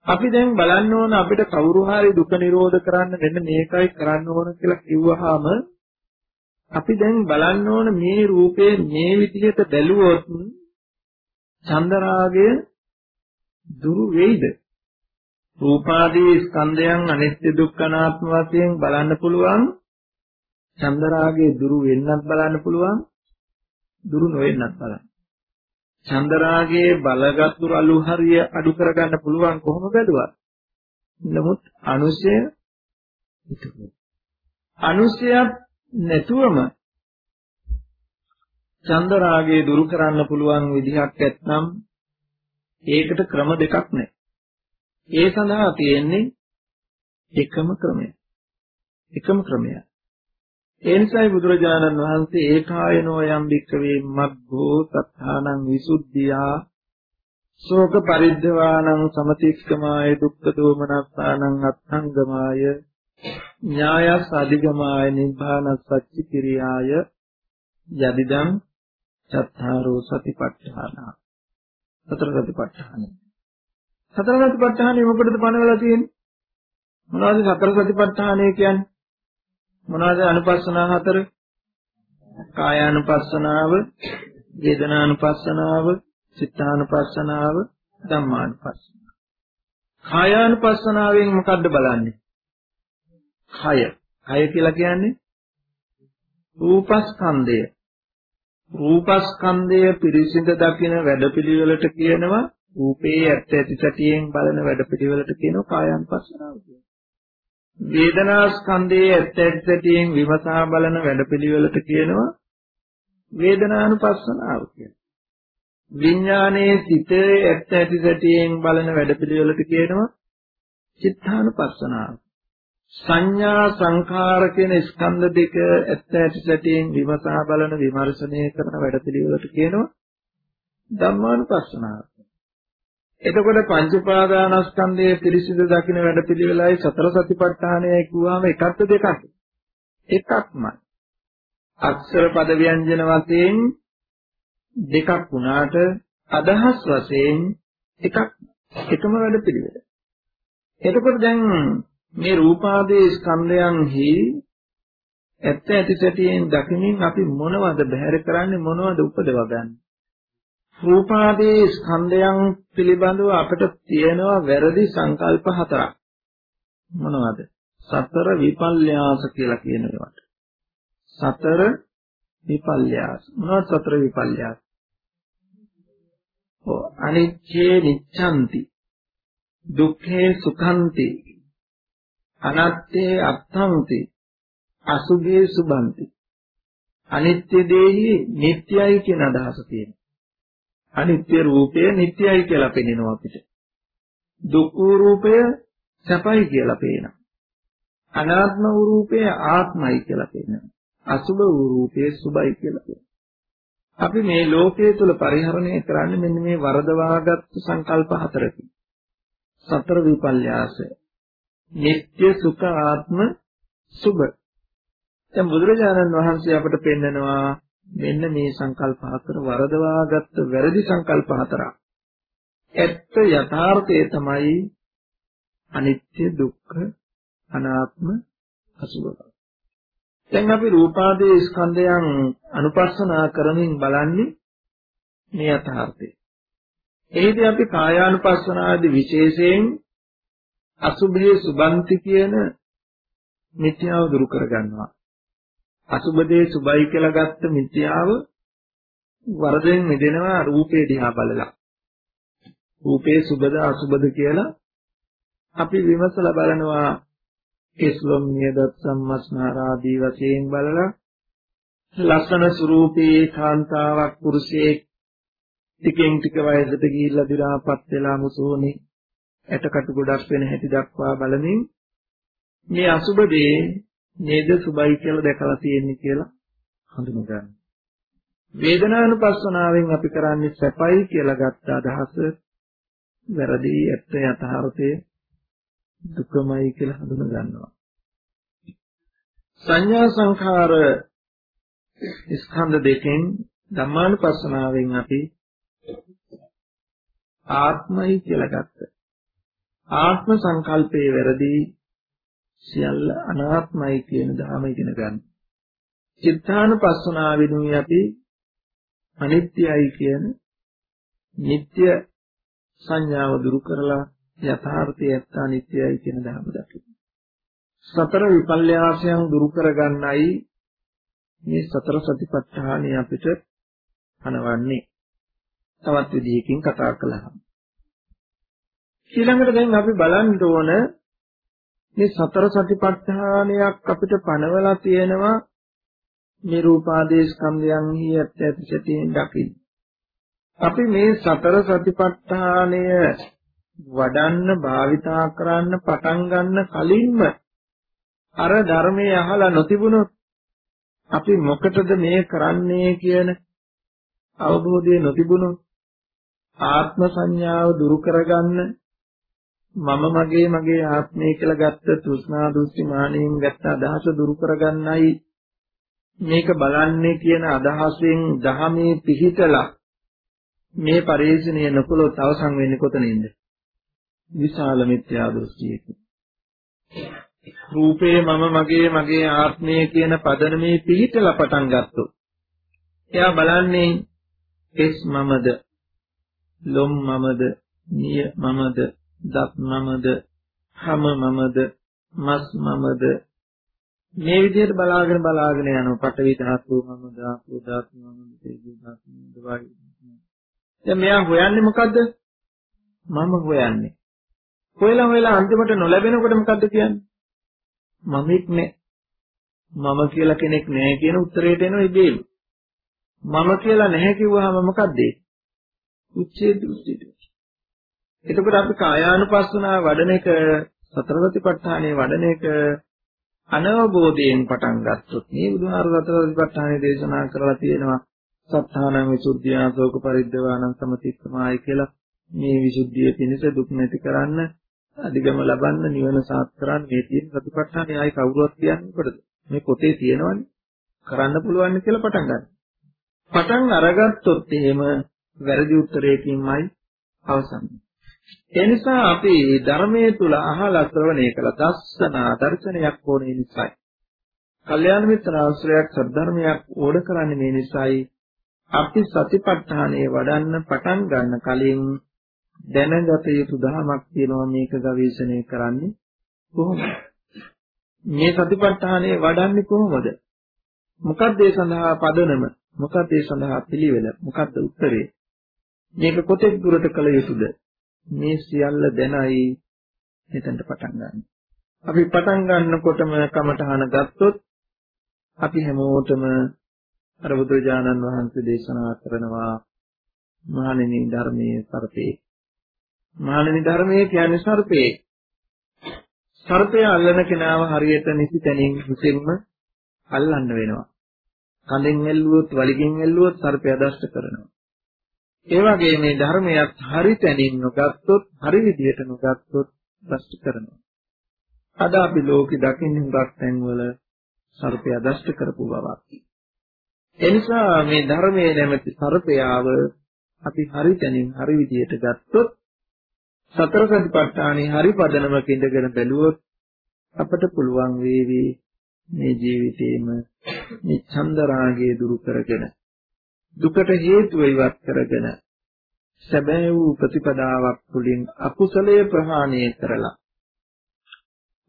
අපි දැන් බලන්න ඕන අපිට කවුරු හරි දුක නිරෝධ කරන්න මෙන්න මේකයි කරන්න ඕන කියලා කිව්වහම අපි දැන් බලන්න ඕන මේ රූපේ මේ විදිහට බැලුවොත් චන්දරාගය දුරු වෙයිද? රූපාදී ස්කන්ධයන් අනිත්‍ය දුක්ඛ අනාත්ම වශයෙන් බලන්න පුළුවන් චන්දරාගයේ දුරු වෙන්නත් බලන්න පුළුවන් දුරු නොවෙන්නත් බලන්න. චන්දරාගයේ බලගත්තු අලු හරිය අඩු කරගන්න පුළුවන් කොහොම බැලුවත්. නමුත් අනුශය ඉතුරු. අනුශයක් නැතුවම චන්දරාගයේ දුරු කරන්න පුළුවන් විදිහක් ඇත්නම් ඒකට ක්‍රම දෙකක් නැහැ. ඒ සඳහා තියෙන්නේ එකම ක්‍රමය. එකම ක්‍රමයක්. ඒ නිසායි බුදුරජාණන් වහන්සේ ඒකායනෝ යම් භික්කවේ මග්ගෝ තත්තානං විසුද්ධියා ශෝක පරිද්දවානං සමතික්කමාය දුක්ඛ දෝමනස්සානං අත්ංගමාය ඥායස් අධිගමාය නිබ්බාන සච්චි කිරියාය යදිදං චත්තාරෝ සතිපට්ඨාන සතර සතිපට්ඨාන සතර සතිපට්ඨානෙ මොකටද පනවලා තියෙන්නේ මොනවද සතර සතිපට්ඨානය කියන්නේ මොනවද අනුපස්සනා හතර? කායානුපස්සනාව, වේදනානුපස්සනාව, චිත්තානුපස්සනාව, ධම්මානුපස්සනාව. කායානුපස්සනාවෙන් මොකද්ද බලන්නේ? කය. කය කියලා කියන්නේ රූපස්කන්ධය. රූපස්කන්ධය පිරිසිඳ දකින වැඩපිළිවෙලට කියනවා රූපේ ඇත්ත ඇති සැටියෙන් බලන වැඩපිළිවෙලට කියනවා කායानुපස්සනාව කියලා. වේදනාස්කන්ධයේ ඇත්ත ඇති සැටියෙන් විමසා බලන වැඩපිළිවෙලට කියනවා වේදනානුපස්සනාව කියලා. විඥානයේ සිතේ ඇත්ත ඇති සැටියෙන් බලන වැඩපිළිවෙලට කියනවා චිත්තානුපස්සනාව. සංඥා සංඛාර කියන ස්කන්ධ දෙක ඇත්ත ඇති සැටියෙන් විමසා බලන විමර්ශනය කරන වැඩපිළිවෙලට කියනවා ධම්මානුපස්සනාව. එතකොට පංච උපාදානස්කන්ධයේ පිරිසිදු දකින්න වැඩපිළිවෙලයි සතර සතිපට්ඨානයයි කියුවාම එකක්ද දෙකක්ද? එකක්මයි. අක්ෂර පද ව්‍යංජන වශයෙන් දෙකක් වුණාට අදහස් වශයෙන් එකක් එකම වැඩපිළිවෙල. එතකොට දැන් මේ රූපාදී ස්කන්ධයන්හි ඇත්ත ඇති සැටියෙන් දකිමින් අපි මොනවද බැහැර කරන්නේ මොනවද උපදව ගන්න? රූපාදී ස්කන්ධයන් පිළිබඳව අපිට තියෙනවා වැරදි සංකල්ප හතරක්. මොනවද? සතර විපල්යාස කියලා කියන ඒවාට. සතර විපල්යාස. මොනවද සතර විපල්යාස? ඔව් අනිච්චේ නිච්ඡන්ති දුක්ඛේ සුඛන්ති අනත්තේ අත්තංති අසුභේ සුභන්ති. අනිත්‍ය දෙහි නිට්ටයයි කියන අදහස තියෙනවා. අනිත්‍ය රූපය නිට්ටයයි කියලා පෙනෙනවා අපිට. දුක් රූපය සැපයි කියලා පේනවා. අනාත්ම වූ රූපය ආත්මයි කියලා පේනවා. අසුභ වූ රූපය සුභයි කියලා පේනවා. අපි මේ ලෝකයේ තුල පරිහරණය කරන්නේ මෙන්න මේ වරදවාගත් සංකල්ප හතරකින්. සතර විපල්යාසය නিত্য සුඛ ආත්ම සුභ. දැන් බුදුරජාණන් වහන්සේ අපට පෙන්නනවා මෙන්න මේ සංකල්ප හතර වරදවාගත්ත වැරදි සංකල්ප හතරක්. ඇත්ත යථාර්ථය තමයි අනිත්‍ය දුක්ඛ අනාත්ම අසුභ. දැන් අපි රූපාදී ස්කන්ධයන් අනුපස්සනා කරමින් බලන්නේ මේ යථාර්ථය. එහිදී අපි කායානුපස්සනාදී විශේෂයෙන් අසුභයේ සුබන්ති කියන මිත්‍යාව දුරු කරගන්නවා. අසුබදේ සුබයි කියලා ගත්ත මිත්‍යාව වරදෙන් මිදෙනවා රූපේ දිහා බලලා. රූපේ සුබද අසුබද කියලා අපි විමසලා බලනවා කෙස්ලොම් නියදත් සම්මස්නාරාදී වශයෙන් බලලා ලස්සන ස්වරූපේ කාන්තාවක් පුරුෂයෙක් ටිකෙන් ටික වයසට ගිහිල්ලා දි รา පත් වෙලා මුසෝනේ ඇටකටු ගොඩක් වෙන හැටි දක්වා බලමින් මේ අසුබ දේ නේද සුබයි කියලා දැකලා තියෙන්නේ කියලා හඳුනගන්න. වේදනානුපස්සනාවෙන් අපි කරන්නේ සැපයි කියලා ගත්ත අදහස වැරදි ඇත්ත යථාර්ථයේ දුකමයි කියලා හඳුන ගන්නවා. සංඥා සංඛාර ස්කන්ධ දෙකෙන් ධම්මානුපස්සනාවෙන් අපි ආත්මයි කියලා ගත්තා. ආත්ම සංකල්පයේ වැරදි සියල්ල අනාත්මයි කියන ධර්ම ඉගෙන ගන්න. චිත්තානුපස්සනාවෙනුයි අපි අනිත්‍යයි කියන නিত্য සංඥාව දුරු කරලා යථාර්ථය ඇත්ත අනිත්‍යයි කියන ධර්ම දකින්න. සතර විපල්යාසයන් දුරු කරගන්නයි මේ සතර සතිපට්ඨානය අපිට අනවන්නේ. තවත් විදිහකින් කතා කළාම ඊළඟට දැන් අපි බලන්න ඕන මේ සතර සතිපට්ඨානයක් අපිට පනවලා තියෙනවා මේ රූපාදී ස්කන්ධයන්හි ඇත්ත ඇති සැටියෙන් දකින්න. අපි මේ සතර සතිපට්ඨානය වඩන්න භාවිතා කරන්න පටන් ගන්න කලින්ම අර ධර්මයේ අහලා නොතිබුණොත් අපි මොකටද මේ කරන්නේ කියන අවබෝධය නොතිබුණොත් ආත්ම සංඥාව දුරු කරගන්න මම මගේ මගේ ආත්මය කියලා ගත්ත තෘෂ්ණා දෘෂ්ටි මානෙන් ගත්ත අදහස දුරු කරගන්නයි මේක බලන්නේ කියන අදහසෙන් දහමේ පිහිටලා මේ පරිශ්‍රණය නොකළොත් අවසන් වෙන්නේ කොතනින්ද? විශාල මිත්‍යා දෘෂ්ටියකින්. රූපේ මම මගේ මගේ ආත්මය කියන පදනමේ පිහිටලා පටන් ගත්තොත් එයා බලන්නේ කෙස් මමද ලොම් මමද නිය මමද දත් මමද හැම මමද මස් මමද මේ විදිහට බලාගෙන බලාගෙන යනවා. පඨවි ධාතු මමද ආපෝ ධාතු මමද තේජෝ ධාතු මමද වායු දැන් මෙයා හොයන්නේ මොකද්ද? මම හොයන්නේ. හොයලා හොයලා අන්තිමට නොලැබෙනකොට මොකද්ද කියන්නේ? මමෙක් නෑ. මම කියලා කෙනෙක් නෑ කියන උත්තරයට එනවා ඉබේම මම කියලා නැහැ කිව්වහම මොකද්ද ඒ? උච්ඡේද උච්ඡේද. එතකොට අපි කායානුපස්සනාව වඩන එක සතරවතිපට්ඨානයේ වඩන එක අනවබෝධයෙන් පටන් ගත්තොත් මේ බුදුහාර සතරවතිපට්ඨානයේ දේශනා කරලා තියෙනවා සත්තානං විසුද්ධිය සෝක පරිද්දවානං සමතික්කමායි කියලා මේ විසුද්ධිය පිණිස දුක් නැති කරන්න අධිගම ලබන්න නිවන සාත් කරන්න මේ තියෙන සතිපට්ඨානය ආයි කවුරුවත් කියන්නේ කොටද මේ පොතේ තියෙනවනේ කරන්න පුළුවන් කියලා පටන් ගන්න. පටන් අරගත්තොත් එහෙම වැරදි උත්තරයකින්මයි අවසන්. ඒ නිසා අපි ධර්මයේ තුල අහලා ශ්‍රවණය කළ දස්සනා දර්ශනයක් ඕනේ නිසායි. කල්යාණ මිත්‍ර ආශ්‍රයයක් සද්ධර්මයක් ඕඩ කරන්නේ මේ නිසායි. අපි සතිපට්ඨානය වඩන්න පටන් ගන්න කලින් දැනගත යුතු ධර්මයක් තියෙනවා මේක ගවේෂණය කරන්නේ කොහොමද? මේ සතිපට්ඨානය වඩන්නේ කොහොමද? මොකක්ද ඒ සඳහා පදනම? මොකක්ද ඒ සඳහා පිළිවෙල? මොකක්ද උත්තරේ? මේක කොතෙක් දුරට කළ යුතුද? මේ සියල්ල දැනයි මෙතනට පටන් ගන්න. අපි පටන් ගන්නකොටම කමඨහන ගත්තොත් අපි හැමෝටම අර බුදුජානන් වහන්සේ දේශනා කරනවා මහණෙනි ධර්මයේ සර්පේ. මහණෙනි ධර්මයේ කියන්නේ සර්පේ. සර්පය අල්ලන කෙනාව හරියට නිසි තැනින් හිතෙන්න අල්ලන්න වෙනවා. කඳෙන් ඇල්ලුවොත් වලිගෙන් ඇල්ලුවොත් සර්පය දෂ්ට කරනවා. ඒ වගේ මේ ධර්මයක් හරි තැනින් නොගත්තොත් හරි විදියට නොගත්තොත් දෂ්ට කරනවා. අද අපි ලෝකෙ දකින්නේ හුඟක් තැන්වල සර්පය දෂ්ට කරපු බවක්. එනිසා මේ ධර්මයේ නැමැති සර්පයාව අපි හරි තැනින් හරි විදියට ගත්තොත් සතර සතිපට්ඨානේ හරි පදනමක ඉඳගෙන බැලුවොත් අපට පුළුවන් වේවි මේ ජීවිතේම මේ චන්දරාගය දුරු කරගෙන දුකට හේතුව ඉවත් කරගෙන සැබෑ වූ ප්‍රතිපදාවක් තුළින් අකුසලයේ ප්‍රහාණය කරලා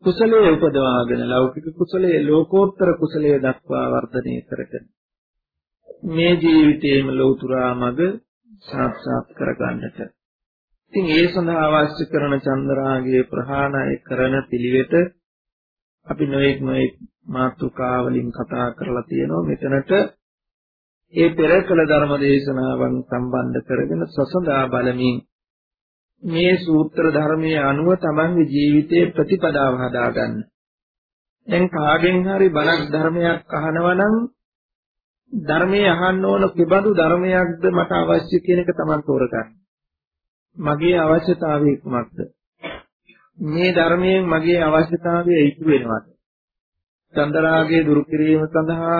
කුසලයේ උපදවාගෙන ලෞකික කුසලයේ ලෝකෝත්තර කුසලයේ දක්වා වර්ධනය කරගෙන මේ ජීවිතයේම ලෞතුරා මඟ සාක්ෂාත් කරගන්නට. ඉතින් ඒ සඳහා අවශ්‍ය කරන චන්දරාගයේ ප්‍රහාණය කරන පිළිවෙත අපි නොඑක් නොඑක් මාතෘකාවලින් කතා කරලා තියෙනවා මෙතනට ඒ පෙර කළ ධර්ම දේශනාවන් සම්බන්ධ කරගෙන සසඳා බලමින් මේ සූත්‍ර ධර්මයේ අනුව තමන්ගේ ජීවිතයේ ප්‍රතිපදාව හදාගන්න. දැන් කාගෙන් හරි බණක් ධර්මයක් අහනවා නම් ධර්මයේ අහන්න ඕන කිබඳු ධර්මයක්ද මට අවශ්‍ය කියන එක තමන් තෝරගන්න. මගේ අවශ්‍යතාවය කුමක්ද? මේ ධර්මයෙන් මගේ අවශ්‍යතාවය ඉටු වෙනවද? චන්දරාගයේ දුරු කිරීම සඳහා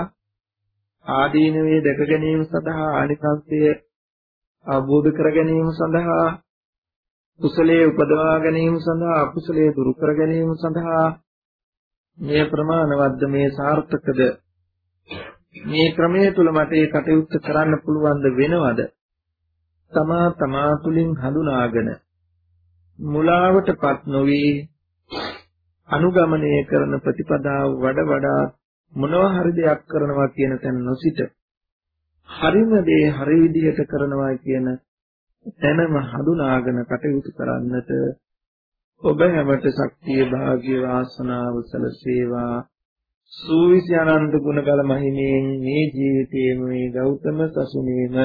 ආදීනවේ දැක ගැනීම සඳහා ආනිසංසය අවබෝධ කර ගැනීම සඳහා කුසලයේ උපදවා ගැනීම සඳහා අකුසලයේ දුරු කර ගැනීම සඳහා මේ ප්‍රමාණවත්ද මේ සාර්ථකද මේ ක්‍රමයේ තුල මට ඒ කටයුත්ත කරන්න පුළුවන්ද වෙනවද? තමා තමා තුලින් හඳුනාගෙන මුලාවටපත් නොවි අනුගමනය කරන ප්‍රතිපදාව වඩ වඩා මොනවා හරි දෙයක් කරනවා කියන තැන නොසිට හරිම දේ හරි විදිහට කරනවා කියන තැනම හඳුනාගෙන කටයුතු කරන්නට ඔබ හැමත ශක්තිය භාග්‍ය වාසනාව සලසේවා සූවිසි අනන්ත ගුණගල මහිමයෙන් මේ ජීවිතයේම මේ ගෞතම සසුනේම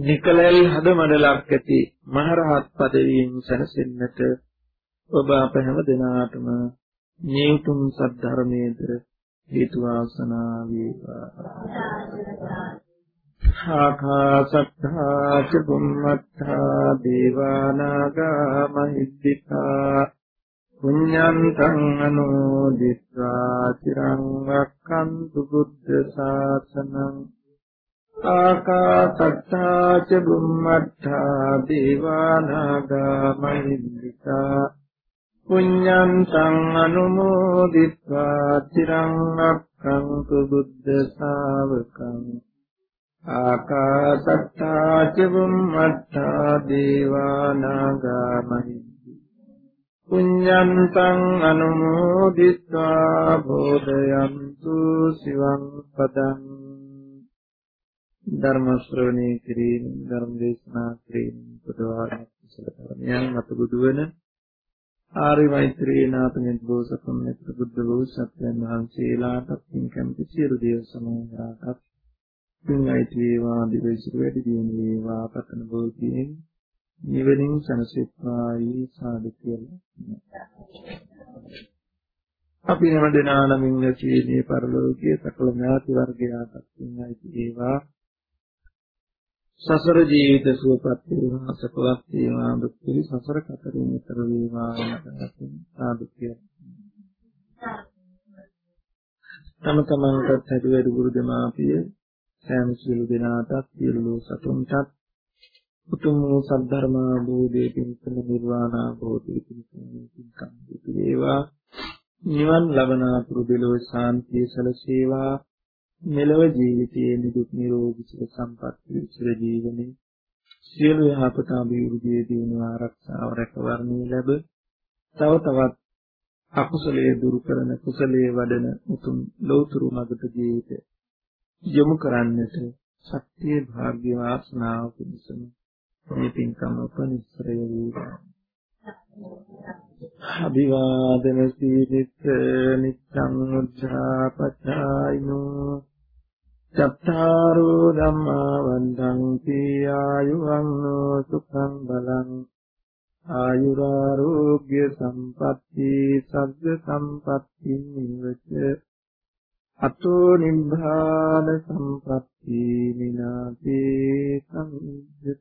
නිකලල් හද මඩලක් ඇති මහරහත් පදවියෙන් සැනසෙන්නට ඔබ අප හැම දෙනාටම මේ උතුම් සද්ධර්මයේ හේතු වාසනා වේවා. ආකාසත්තා ච බුම්මත්තා දේවානාග මහිද්దికා පුඤ්ඤන්තං අනුදිත්වා චිරං රක්ඛන්තු බුද්ධ ශාසනං ආකාසත්තා ච බුම්මත්තා දේවානාග මහිද්దికා පුඤ්ඤන්තං අනුමෝදිත්වා තිරං රක්ඛන්තු බුද්ධ ශාවකං ආකාසත්තා ච බුම්මත්තා දේවා නාග මහිද්දි පුඤ්ඤන්තං අනුමෝදිත්වා බෝධයන්තු සිවං පදං ධර්ම ශ්‍රවණය කිරීම ධර්ම දේශනා කිරීම පුදවාන කුසල කර්මයන් අතුබුදු වන ආර්ය මෛත්‍රී නාථමින් බෝසතුන් මෙත් බුද්ධ වූ සත්‍යයන් වහන්සේලාට පින් කැමති සියලු දේව සමූහයාට පින් අයිති වේවා දිවිසිර වැඩි දියුණු වේවා පතන බෝධියෙන් නිවනින් සනසෙත්වායි සාදු කියලා. අපි හැම දෙනා නමින් ලැබීමේ පරලෝකයේ සකල ඥාති වර්ගයාට පින් අයිති වේවා. සසර ජීවිත සුවපත් වේවා සපවත් වේවා දුක් පිළි සසර කතරින් ඈතර වේවා නැත්නම් සාදු කියලා. තම තමන්ටත් හැදි වැඩි ගුරු දෙමාපිය සෑම සියලු දෙනාටත් සියලු සතුන්ටත් උතුම් වූ සද්ධර්ම අවබෝධයේ පිණිසම නිර්වාණ අවබෝධයේ පිණිසම පින්කම් වේවා නිවන් ලබන අතුරු දෙලොව ශාන්තිය සැලසේවා මෙලව ජීවිතයේ නිදුක් නිරෝගී සුව සම්පත් චිර ජීවනයේ සියලු යහපත අභිවෘද්ධියේ දිනු ආරක්ෂාව රැකවරණය ලැබ තව තවත් අකුසලයේ දුරු කරන කුසලයේ වඩන උතුම් ලෞතුරු මගට ජීවිත යොමු කරන්නට ශක්තිය භාග්‍ය වාසනාව පිණිසම මේ පින්කම උපනිශ්‍රය වේවා. අභිවාදන සීලිත නිච්ඡං උද්ධාපචායිනෝ චත්තාරෝ ධම්මා වන්දන්ති ආයුවන්නෝ සුඛං බලං ආයුරාෝග්‍ය සම්පatti සග්ග සම්පatti නිවච අතෝ නිබ්බාන සම්පatti විනාතේ සංජති